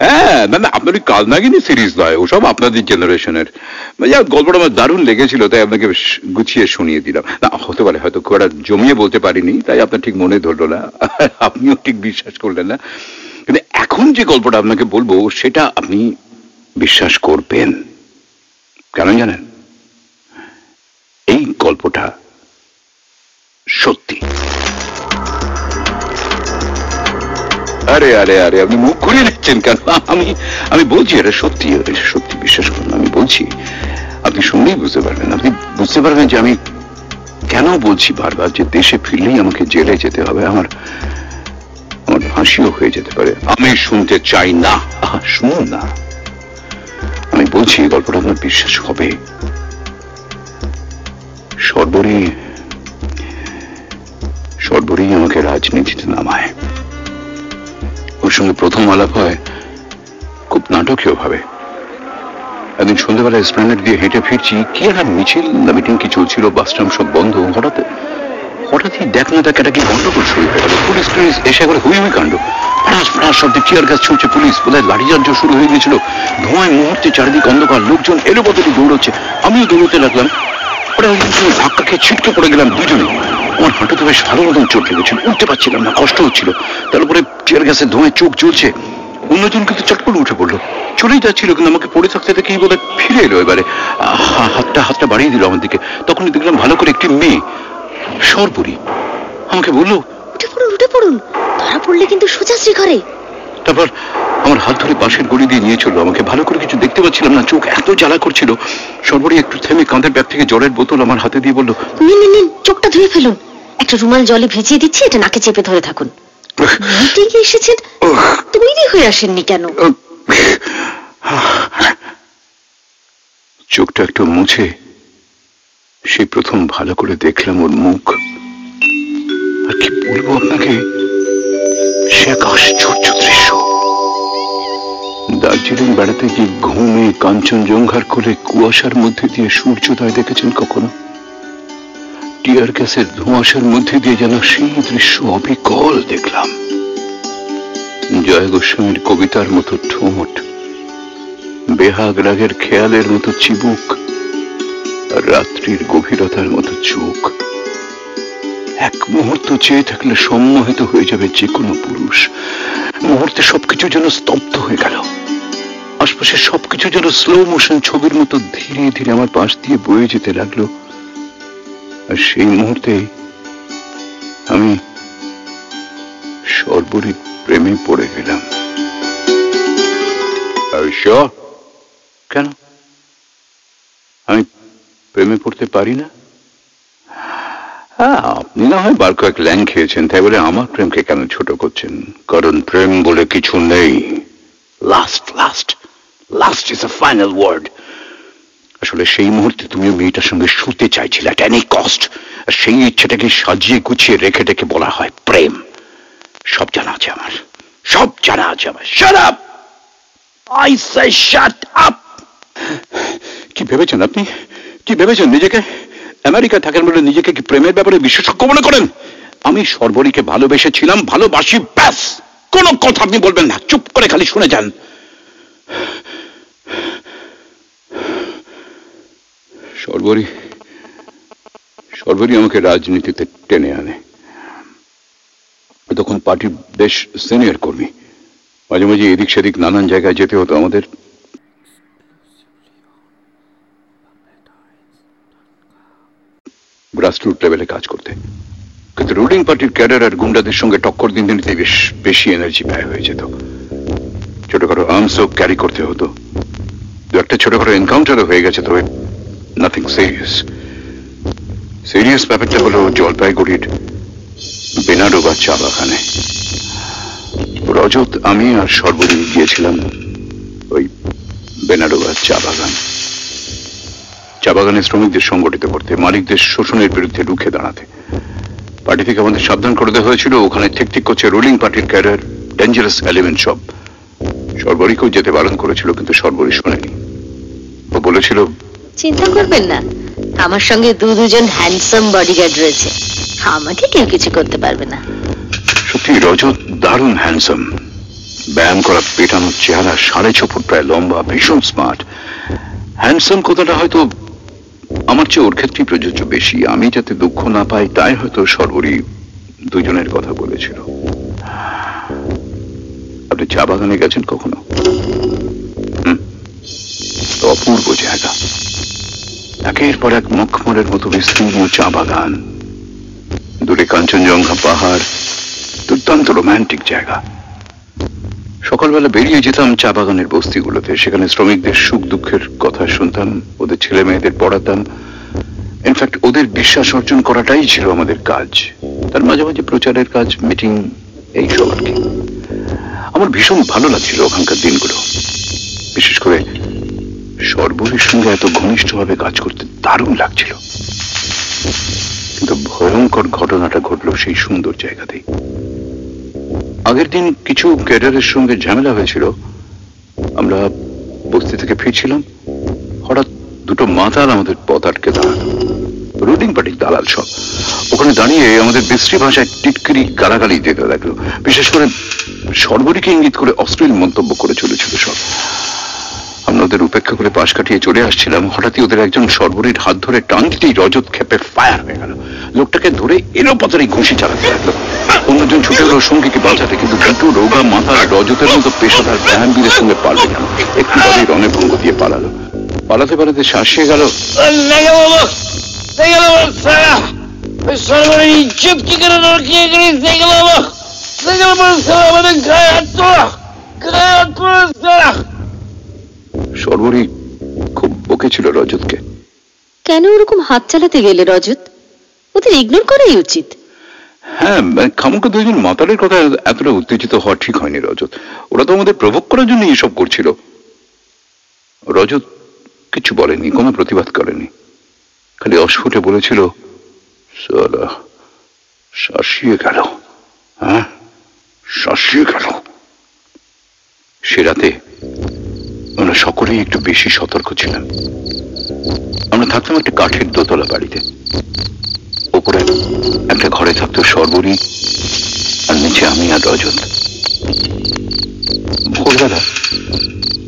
হ্যাঁ না আপনার ওই কালনাগিনী সিরিজ নয়, ওসব আপনাদের জেনারেশনের যাক গল্পটা আমার দারুণ লেগেছিল, তাই আপনাকে গুছিয়ে শুনিয়ে দিলাম। না, হতে পারে, হয়তো খুব একটা জমিয়ে বলতে পারিনি, তাই আপনার ঠিক মনে ধরলো না, *laughs* আপনিও ঠিক বিশ্বাস করলেন না। কিন্তু এখন যে গল্পটা আপনাকে বলব, সেটা আপনি বিশ্বাস করবেন। কেন জানেন? এই গল্পটা সত্যি। আরে আরে আরে, আপনি মুখ ঘুরিয়ে নিচ্ছেন কেন? আমি আমি বলছি, এটা সত্যি সত্যি বিশ্বাস করুন, আমি বলছি, আপনি শুনলেই বুঝতে পারবেন। আপনি বুঝতে পারবেন যে আমি কেন বলছি বারবার যে দেশে ফিরলেই আমাকে জেলে যেতে হবে? আমার আমার ফাঁসিও হয়ে যেতে পারে। আমি শুনতে চাই না। শুনুন না। আমি বলছি, এই গল্পটা আপনার বিশ্বাস হবে। সর্বরী সর্বরী আমাকে রাজনীতিতে নামায়। ওর সঙ্গে প্রথম আলাপ হয়, খুব নাটকীয় ভাবে। একদিন সন্ধ্যেবেলা স্প্ল্যানেট দিয়ে হেঁটে ফিরছি, কি একটা মিছিল? না মিটিং কি চলছিল? বাস সব বন্ধ। হঠাৎ হঠাৎই দেখ না দেখ একটা কি গন্ডগোল শুরু হয়ে গেল। পুলিশ টুলিশ এসে একবার হুই হুই কাণ্ড। ফ্রাস ফ্রাস শব্দে টিয়ার গাছ ছুঁড়ছে পুলিশ। বোধহয় লাঠিচার্জ শুরু হয়ে গেছিল ধোঁয়ায় মুহূর্তে চারিদিক অন্ধকার। লোকজন এলো পথে দৌড়চ্ছে। আমিও দৌড়তে লাগলাম। সময় ধাক্কা খেয়ে ছিটকে পড়ে গেলাম দুজনে। আমার হাঁটুতে বেশ ভালো মতন চোট লেগেছিল উঠতে পারছিলাম না কষ্ট হচ্ছিল। তার উপরে টিয়ার গ্যাসের ধোঁয়ায় চোখ জ্বলছে। অন্যজন কিন্তু চট করে উঠে পড়ল। চলেই যাচ্ছিল কিন্তু আমাকে পড়ে থাকতে দেখেই বোধহয় ফিরে এলো এবারে। হাতটা হাতটা বাড়িয়ে দিল আমার দিকে। তখনই দেখলাম ভালো করে একটি মেয়ে সরপুরি। আমাকে বলল
উঠে পড়ুন উঠে পড়ুন। ধরা পড়লে কিন্তু সোজাশ্রী করে
তারপর আমার হাত ধরে পাশের গড়ি দিয়ে নিয়ে চলল। আমাকে ভালো করে কিছু দেখতে পাচ্ছিলাম না চোখ এত জ্বালা করছিল। সর্বরি একটু থেমে কাঁধের ব্যাগ থেকে জলের বোতল আমার হাতে দিয়ে বলল
নিন নিন চোখটা ধুয়ে ফেলুন। একটা রুমাল জলে ভিজিয়ে দিচ্ছি এটা নাকে চেপে ধরে থাকুন। মিটিংয়ে এসেছেন তৈরি হয়ে আসেননি কেন?
চোখটা একটু মুছে। সেই প্রথম ভালো করে দেখলাম ওর মুখ। আর কি বলব আপনাকে? সে এক আশ্চর্য দৃশ্য। দার্জিলিং বেড়াতে গিয়ে ঘুমে কাঞ্চনজঙ্ঘার কোলে কুয়াশার মধ্যে দিয়ে সূর্যোদয় দেখেছেন কখনো? টিয়ার গ্যাসের ধোঁয়াশার মধ্যে দিয়ে যেন সেই দৃশ্য অবিকল দেখলাম। জয় গোস্বামীর কবিতার মতো ঠোঁট, বেহাগ রাগের খেয়ালের মতো চিবুক, রাত্রির গভীরতার মতো চোখ। এক মুহূর্ত চেয়ে থাকলে সম্মোহিত হয়ে যাবে যে কোনো পুরুষ। মুহূর্তে সবকিছু যেন স্তব্ধ হয়ে গেল। আশপাশে সবকিছু যেন স্লো মোশন ছবির মতো ধীরে ধীরে আমার পাশ দিয়ে বয়ে যেতে লাগল। আর সেই মুহূর্তে আমি সর্বরী প্রেমে পড়ে গেলাম? কেন? আমি প্রেমে পড়তে পারি না? হ্যাঁ আপনি না হয় বার কয়েক ল্যাং খেয়েছেন, তাই বলে আমার প্রেমকে কেন ছোট করছেন? কারণ প্রেম বলে কিছু নেই। Last last last is a final word আসলে সেই মুহূর্তে তুমি মেয়েটার সঙ্গে শুতে চাইছিলে, at any কস্ট আর সেই ইচ্ছেটাকে সাজিয়ে গুছিয়ে রেখে রেখে বলা হয় প্রেম। সব জানা আছে আমার। সব জানা আছে আমার। Shut I say shut up কি ভেবেছেন আপনি? কি ভেবেছেন নিজেকে? আমেরিকা থাকার বলে নিজেকে কি প্রেমের ব্যাপারে বিশেষজ্ঞ মনে করেন? আমি সর্বরীকে ভালোবেসেছিলাম, ভালোবাসি, ব্যাস। কোনো কথা আপনি বলবেন না। চুপ করে খালি শুনে যান। সর্বরী সর্বরী আমাকে রাজনীতিতে টেনে আনে। তখন পার্টির বেশ সিনিয়র কর্মী, মাঝে মাঝে এদিক সেদিক নানান জায়গায় যেতে হতো আমাদের। গ্রাসরুট লেভেলে কাজ করতে। কিন্তু রুলিং পার্টির ক্যাডার আর গুন্ডাদের সঙ্গে টক্কর দিন দিনতে বেশ, বেশি এনার্জি ব্যয় হয়ে যেত। ছোটখাটো আর্মসও ক্যারি করতে হতো। দু একটা ছোটখাটো এনকাউন্টারও হয়ে গেছে তবে নাথিং সিরিয়াস সিরিয়াস ব্যাপারটা হলো জলপাইগুড়ির বেনাডোবা চা বাগানে রজত, আমি আর সর্বদিন গিয়েছিলাম ওই বেনাডোবা চা বাগান চা বাগানে শ্রমিকদের সংগঠিত করতে, মালিকদের শোষণের বিরুদ্ধে রুখে দাঁড়াতে। পার্টি থেকে আমাদের সাবধান করে দেওয়া হয়েছিল, ওখানে ঠিক ঠিক করছে রুলিং পার্টির ক্যারিয়ার ডেঞ্জারাস এলিমেন্ট সব। সর্বরিকেও যেতে বারণ করেছিল, কিন্তু সর্বরি শোনেনি। ও বলেছিল
চিন্তা করবেন না। আমার সঙ্গে দু দুজন হ্যান্ডসাম বডিগার্ড রয়েছে। আমাকে কেউ কিছু করতে পারবে না।
সত্যি, রজত দারুণ হ্যান্ডসাম ব্যায়াম করা, পেটানোর চেহারা সাড়ে ছ ফুট প্রায় লম্বা, ভীষণ স্মার্ট হ্যান্ডসাম কথাটা হয়তো আমার চেয়ে ওর ক্ষেত্রেই প্রযোজ্য বেশি। আমি যাতে দুঃখ না পাই, তাই হয়তো সর্বরই দুজনের কথা বলেছিল। আপনি চা বাগানে গেছেন কখনো? অপূর্ব জায়গা। একের পর এক মখমলের মতো বিস্তীর্ণ চা বাগান। দূরে কাঞ্চনজঙ্ঘা পাহাড়, দুর্দান্ত রোমান্টিক জায়গা। সকালবেলা বেরিয়ে যেতাম চা বাগানের বস্তিগুলোতে। সেখানে শ্রমিকদের সুখ দুঃখের কথা শুনতাম, ওদের ছেলে মেয়েদের পড়াতাম ইনফ্যাক্ট ওদের বিশ্বাস অর্জন করাটাই ছিল আমাদের কাজ। তার মাঝে মাঝে প্রচারের কাজ মিটিং এইসব আর কি। আমার ভীষণ ভালো লাগছিল ওখানকার দিনগুলো। বিশেষ করে সর্বরের সঙ্গে এত ঘনিষ্ঠভাবে কাজ করতে দারুণ লাগছিল। কিন্তু ভয়ঙ্কর ঘটনাটা ঘটলো সেই সুন্দর জায়গাতেই। আগের দিন কিছু ক্যাডারের সঙ্গে ঝামেলা হয়েছিল। আমরা বস্তি থেকে ফিরছিলাম। হঠাৎ দুটো মাতাল আমাদের পথ আটকে দাঁড়াল। রুলিং পার্টির দালাল সব। ওখানে দাঁড়িয়ে আমাদের বিশ্রী ভাষায় টিটকিরি গালাগালি দিতে লাগল। বিশেষ করে সর্বরিকে ইঙ্গিত করে অশ্লীল মন্তব্য করে চলেছিল সব। ওদের উপেক্ষা করে পাশ কাটিয়ে চলে আসছিলাম, হঠাৎই ওদের একজন সর্বরীর হাত ধরে টান দিতেই রজত খেপে ফায়ার হয়ে গেল। লোকটাকে ধরে এলো পাতারে ঘুষি চালাতে লাগল। অন্যজন ছুটে এলো সঙ্গীকে বাঁচাতে, কিন্তু দুটো রোগা, মাথা রজতের মতো পেশাদার ব্যায়ামবীরের সঙ্গে পারবে কেন একটু বাদে রণে ভঙ্গ দিয়ে পালালো। পালাতে পালাতে শাসিয়ে গেল
চুপটি করে নরকিয়ে করে লেগে বাবু লেগে বাবু আমাদের গায়ে হাত তোলা, গায়ে হাত তোলা
সর্বরী খুব বকেছিল রজতকে।
কেন ওরকম হাত চালাতে গেলে রজত? ওদের ইগনোর করাই উচিত।
হ্যাঁ মানে খামুকে দুজন মাতালের কথা এতটা উত্তেজিত হওয়া ঠিক হয়নি রজত। ওরা তো আমাদের প্রভোগ করার জন্য এসব করছিল। রজত কিছু বলেনি কোনো প্রতিবাদ করেনি। খালি অস্ফুটে বলেছিল সালা শাসিয়ে গেল। হ্যাঁ শাসিয়ে গেল। সে রাতে আমরা সকলেই একটু বেশি সতর্ক ছিলাম। আমরা থাকতাম একটা কাঠের দোতলা বাড়িতে। উপরে একটা ঘরে থাকতো সর্বরী, আর নিচে আমি আর রজত। ভোরবেলা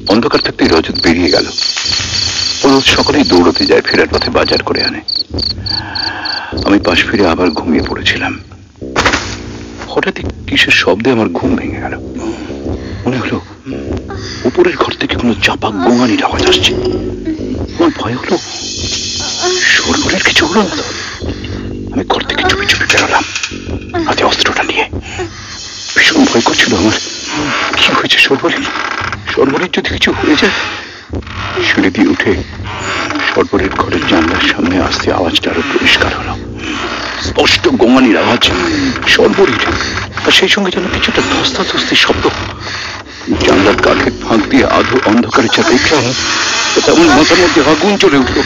অন্ধকার থাকতেই রজত বেরিয়ে গেল। রোজ সকালেই দৌড়তে যায়, ফেরার পথে বাজার করে আনে। আমি পাশ ফিরে আবার ঘুমিয়ে পড়েছিলাম। হঠাৎই কিসের শব্দে আমার ঘুম ভেঙে গেল। মনে হলো উপরের ঘর থেকে কোনো চাপা গোঙানির আওয়াজ আসছে। আমার ভয় হলো। সর্বরের কিছু হলো না আমি ঘর থেকে চুপি চুপি বেরোলাম, হাতে অস্ত্রটা নিয়ে। ভীষণ ভয় করছিল আমার। কি হয়েছে সর্বরী সর্বরীর যদি কিছু হয়ে যায়, সিঁড়ি দিয়ে উঠে সর্বরের ঘরের জানলার সামনে আসতে আওয়াজটা আরও পরিষ্কার হলো। স্পষ্ট গোঙানির আওয়াজ সর্বরীর আর সেই সঙ্গে যেন কিছুটা ধস্তাধস্তি শব্দ। জানলার কাঠের ফাঁক দিয়ে আধো অন্ধকারে যা দেখলাম আমার মাথার মধ্যে আগুন চলে উঠল।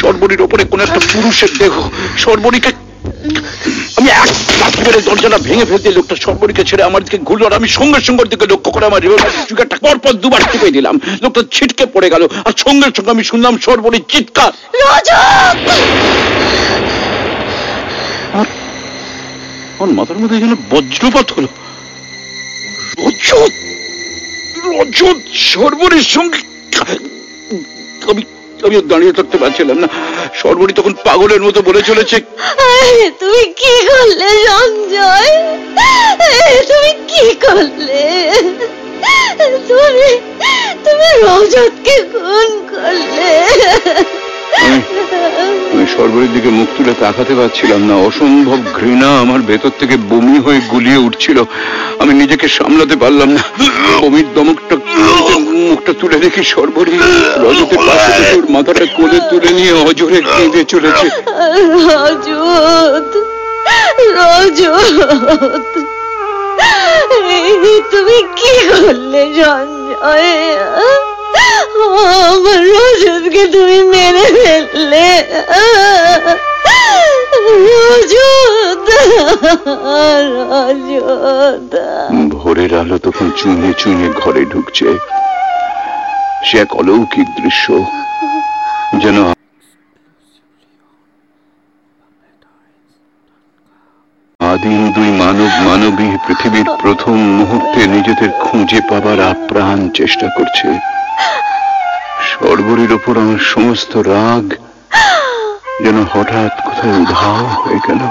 সর্বরীর ওপরে কোন একটা পুরুষের দেহ। সর্বরীকে আমি এক মেরে দরজাটা ভেঙে ফেলতে লোকটা সর্বরীকে ছেড়ে আমার দিকে ঘুরলো আর আমি সঙ্গে সঙ্গে দিকে লক্ষ্য করে আমার রিভলভার ট্রিগারটা পর পর দুবার টিপে দিলাম। লোকটা ছিটকে পড়ে গেল আর সঙ্গে সঙ্গে আমি শুনলাম সর্বরীর চিৎকার। আমার মাথার মধ্যে যেন বজ্রপাত হলো। রজত রজত সর্বরীর সঙ্গে আমি আমি দাঁড়িয়ে থাকতে পারছিলাম না। সর্বরী তখন পাগলের মতো বলে চলেছে।
তুমি কি করলে, সঞ্জয়? তুমি কি করলে? তুমি তুমি রজতকে খুন করলে।
আমি সর্বরের দিকে মুখ তুলে তাকাতে পারছিলাম না। অসম্ভব ঘৃণা আমার ভেতর থেকে বমি হয়ে গুলিয়ে উঠছিল। আমি নিজেকে সামলাতে পারলাম না। বমির দমকটা মুখটা তুলে রেখে সর্বরী রজতের পাশে মাথাটা কোলে তুলে নিয়ে অজরে কেঁদে চলেছে।
রজত রজত তুমি কি করলে, সঞ্জয়? আমার রজতকে তুমি মেরে ফেললে।
ভোরের আলো তখন ঘরে ঢুকছে। সে এক অলৌকিক দৃশ্য যেন আদিম দুই মানব মানবী পৃথিবীর প্রথম মুহূর্তে নিজেদের খুঁজে পাবার আপ্রাণ চেষ্টা করছে। সর্বরীর ওপর আমার সমস্ত রাগ যেন হঠাৎ কোথায় উধাও হয়ে গেল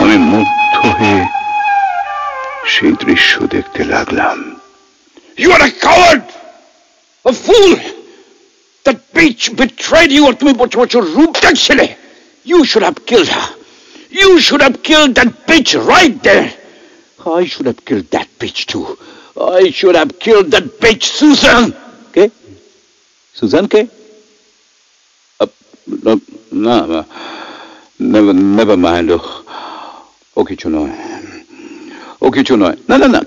আমি মুগ্ধ হয়ে সেই দৃশ্য দেখতে লাগলাম
You are a! A fool! That bitch betrayed you আর তুমি বছর বছর রূপ দেখছিলে You should have killed her. You should have killed that bitch right there. I should have killed that bitch too. I should have killed that bitch Susan.
কে Susan কে আপ, না না নেভার নেভার মাইন্ড ও কিছু নয় ও কিছু নয় না না না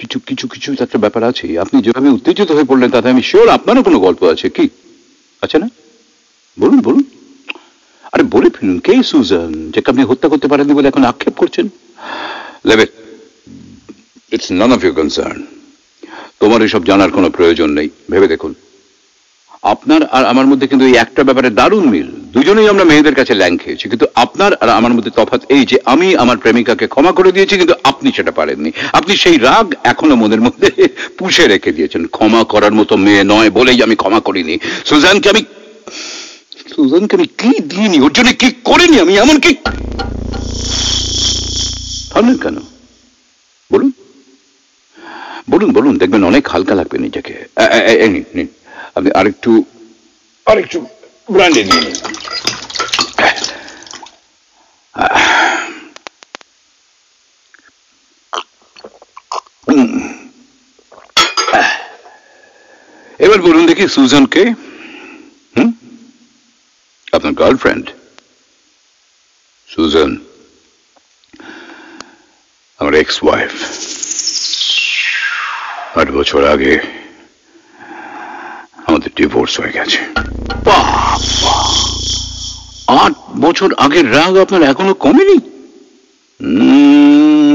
কিছু কিছু কিছু একটা ব্যাপার আছে। আপনি যেভাবে উত্তেজিত হয়ে পড়লেন তাতে আমি শিওর আপনারও কোনো গল্প আছে কি? আছে না? বলুন বলুন। আরে বলে ফেলুন কে সুজান? যাকে আপনি হত্যা করতে পারেননি বলে এখন আক্ষেপ করছেন? লেবেট it's none of your concern তোমার এসব জানার কোনো প্রয়োজন নেই। ভেবে দেখুন। আপনার আর আমার মধ্যে কিন্তু এই একটা ব্যাপারে দারুণ মিল। দুজনেই আমরা মেয়েদের কাছে ল্যাং খেয়েছি, কিন্তু আপনার আর আমার মধ্যে তফাৎ এই যে আমি আমার প্রেমিকাকে ক্ষমা করে দিয়েছি, কিন্তু আপনি সেটা পারেননি। আপনি সেই রাগ এখনও মনের মধ্যে পুষে রেখে দিয়েছেন। ক্ষমা করার মতো মেয়ে নয় বলেই আমি ক্ষমা করিনি। সুজানকে আমি সুজানকে আমি কি দিইনি? ওর জন্য কি করিনি আমি? এমন কি কেন? বলুন বলুন দেখবেন অনেক হালকা লাগবে নিজেকে। নিন, নিন। আপনি আরেকটু আরেকটু ব্র্যান্ডে নিয়ে নিন। এবার বলুন দেখি সুজনকে হুম? আপনার গার্লফ্রেন্ড সুজন আমার এক্স ওয়াইফ আট বছর আগে আমাদের ডিভোর্স হয়ে গেছে! আট বছর আগের রাগ আপনার এখনও কমেনি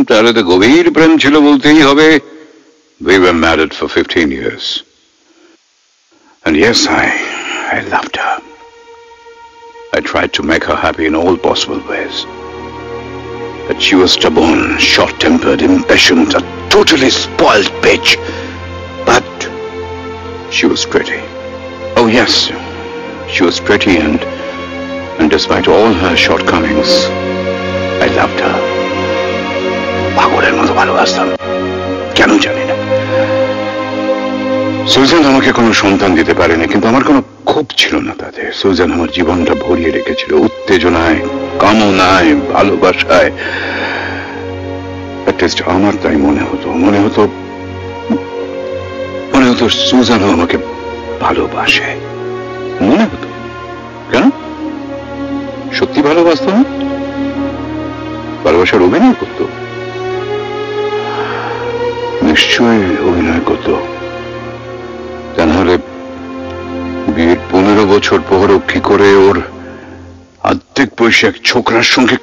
তাহলে তো গভীর প্রেম ছিল বলতেই হবে We were married for 15 years. And yes, I, I loved her. I tried to make her happy in all possible ways. But she was stubborn, short-tempered, impatient, totally spoiled bitch. But she was pretty. Oh yes, she was pretty and and despite all her shortcomings, I loved her. পাগলের Susan আমাকে কোনো সন্তান দিতে পারেনি কিন্তু আমার কোনো ক্ষোভ ছিল না তাতে সুজান আমার জীবনটা ভরিয়ে রেখেছিল উত্তেজনায় কামনায় ভালোবাসায় অ্যাটলিস্ট আমার তাই মনে হতো। মনে হতো মনে হতো সুজানও আমাকে ভালোবাসে। মনে হতো। কেন? সত্যি ভালোবাসতো না? ভালোবাসার অভিনয় করতো। নিশ্চয়ই অভিনয় করতো। তা নাহলে বিয়ের পনেরো বছর পরও কি করে ওর আর্ধেক বয়সী এক ছোকরার সঙ্গে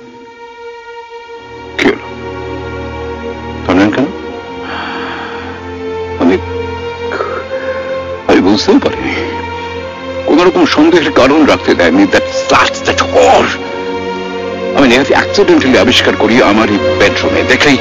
সন্দেহের কারণ রাখতে দেয়নি আমি অ্যাক্সিডেন্টালি আবিষ্কার করি আমার এই বেডরুমে দেখেই,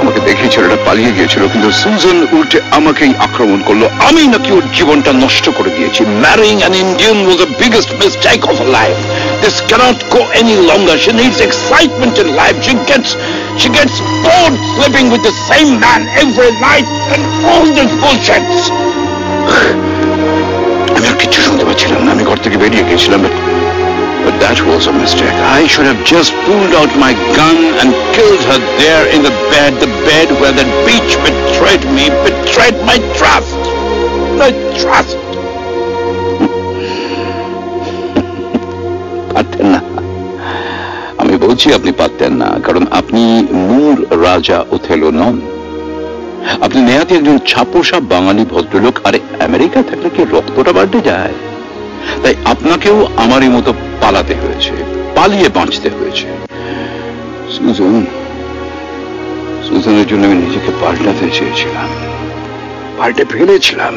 আমাকে দেখে ছেলেটা পালিয়ে গিয়েছিল, কিন্তু সুজন উল্টে আমাকেই আক্রমণ করল। আমি নাকি ওর জীবনটা নষ্ট করে দিয়েছি। Marrying an Indian was the biggest mistake of life this can't go any longer she needs excitement in life she gets
She gets bored sleeping with the same man every night and all this bullshit.
আর কিচ্ছু শুনতে পাচ্ছিলাম না আমি ঘর থেকে বেরিয়ে গেছিলাম but- that was a mistake. I should have just pulled out my gun and killed her there in the bed, the bed where that beach betrayed me, betrayed my trust. My trust. পারতেন না আমি বলছি আপনি পারতেন না কারণ আপনি মূর রাজা ওথেলো নন আপনি নেহাতি একজন ছাপোষা বাঙালি ভদ্রলোক, আরে আমেরিকা থাকলে কি রক্তটা বাড়তে যায়? তাই আপনাকেও আমারই মতো পালাতে হয়েছে, পালিয়ে বাঁচতে হয়েছে। সুজন, সুজনের জন্য আমি নিজেকে পাল্টাতে চেয়েছিলাম। পাল্টে ফেলেছিলাম।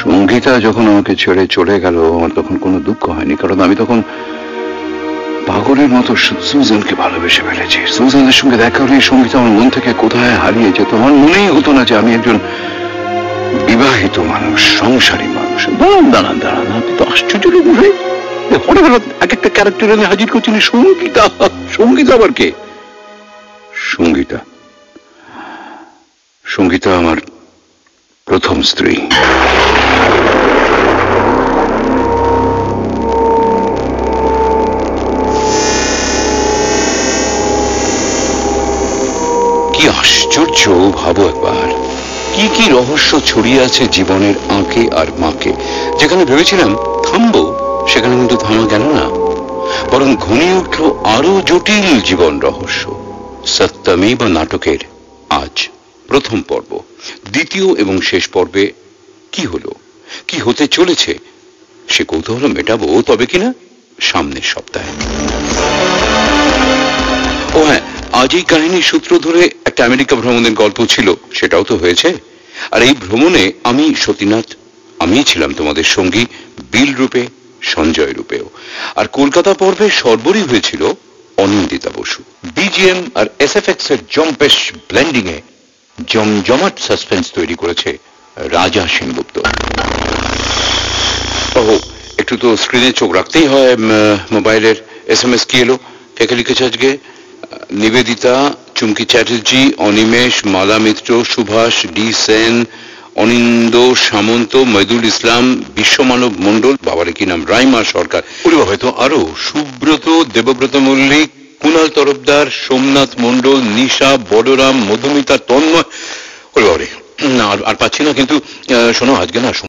সঙ্গীতা যখন আমাকে ছেড়ে চলে গেল, আমার তখন কোনো দুঃখ হয়নি, কারণ আমি তখন পাগলের মতো সুজানকে ভালোবেসে ফেলেছি। সুজানের সঙ্গে দেখা হলে সংগীত আমার মন থেকে কোথায় হারিয়ে যেত? আমার মনেই হতো না যে আমি একজন বিবাহিত মানুষ, সংসারী মানুষ। দাঁড়ান দাঁড়ান দাঁড়ান তো আশ্চর্য হঠাৎ এক একটা ক্যারেক্টার হাজির করছেন সঙ্গীতা সঙ্গীতা আবার কে? সঙ্গীতা। সঙ্গীতা আমার প্রথম স্ত্রী। কি আশ্চর্য ভাবো একবার। কি কি রহস্য ছড়িয়ে আছে জীবনের আঁকে আর মাকে? যেখানে ভেবেছিলাম থামবো, সেখানে কিন্তু থামা গেল না? বরং ঘনিয়ে উঠল আরও জটিল জীবন রহস্য। সত্যমী বা নাটকের আজ প্রথম পর্ব। দ্বিতীয় এবং শেষ পর্বে কি হলো? কি হতে চলেছে? সে কৌতূহল মেটাবো, তবে কিনা সামনের সপ্তাহে। ও হ্যাঁ আজ এই কাহিনীর সূত্র ধরে একটা আমেরিকা ভ্রমণের গল্প ছিল, সেটাও তো হয়েছে। আর এই ভ্রমণে আমি সতীনাথ আমি ছিলাম তোমাদের সঙ্গী, বিল রূপে, সঞ্জয় রূপেও। আর কলকাতা পর্বে সর্বরই হয়েছিল অনিন্দিতা বসু। বিজিএম আর এসএফএক্স এর জম্পেশ ব্লেন্ডিং এ জমজমাট সাসপেন্স তৈরি করেছে রাজা সেনগুপ্ত। ও একটু তো স্ক্রিনে চোখ রাখতেই হয় মোবাইলের এস এম এস কি এলো? লিখেছে আজকে? নিবেদিতা, চুমকি চ্যাটার্জি, অনিমেষ, মালা মিত্র, সুভাষ, ডি সেন, অনিন্দ সামন্ত মৈদুল ইসলাম, বিশ্বমানব মন্ডল বাবার কি নাম, রাইমা সরকার। বাবা আরও সুব্রত, দেবব্রত মল্লিক, কুণাল তরফদার, সোমনাথ মন্ডল নিশা, বড়রাম, মধুমিতা, তন্ময়। ওরে আর- পাচ্ছি না, কিন্তু শোনো, আজকে না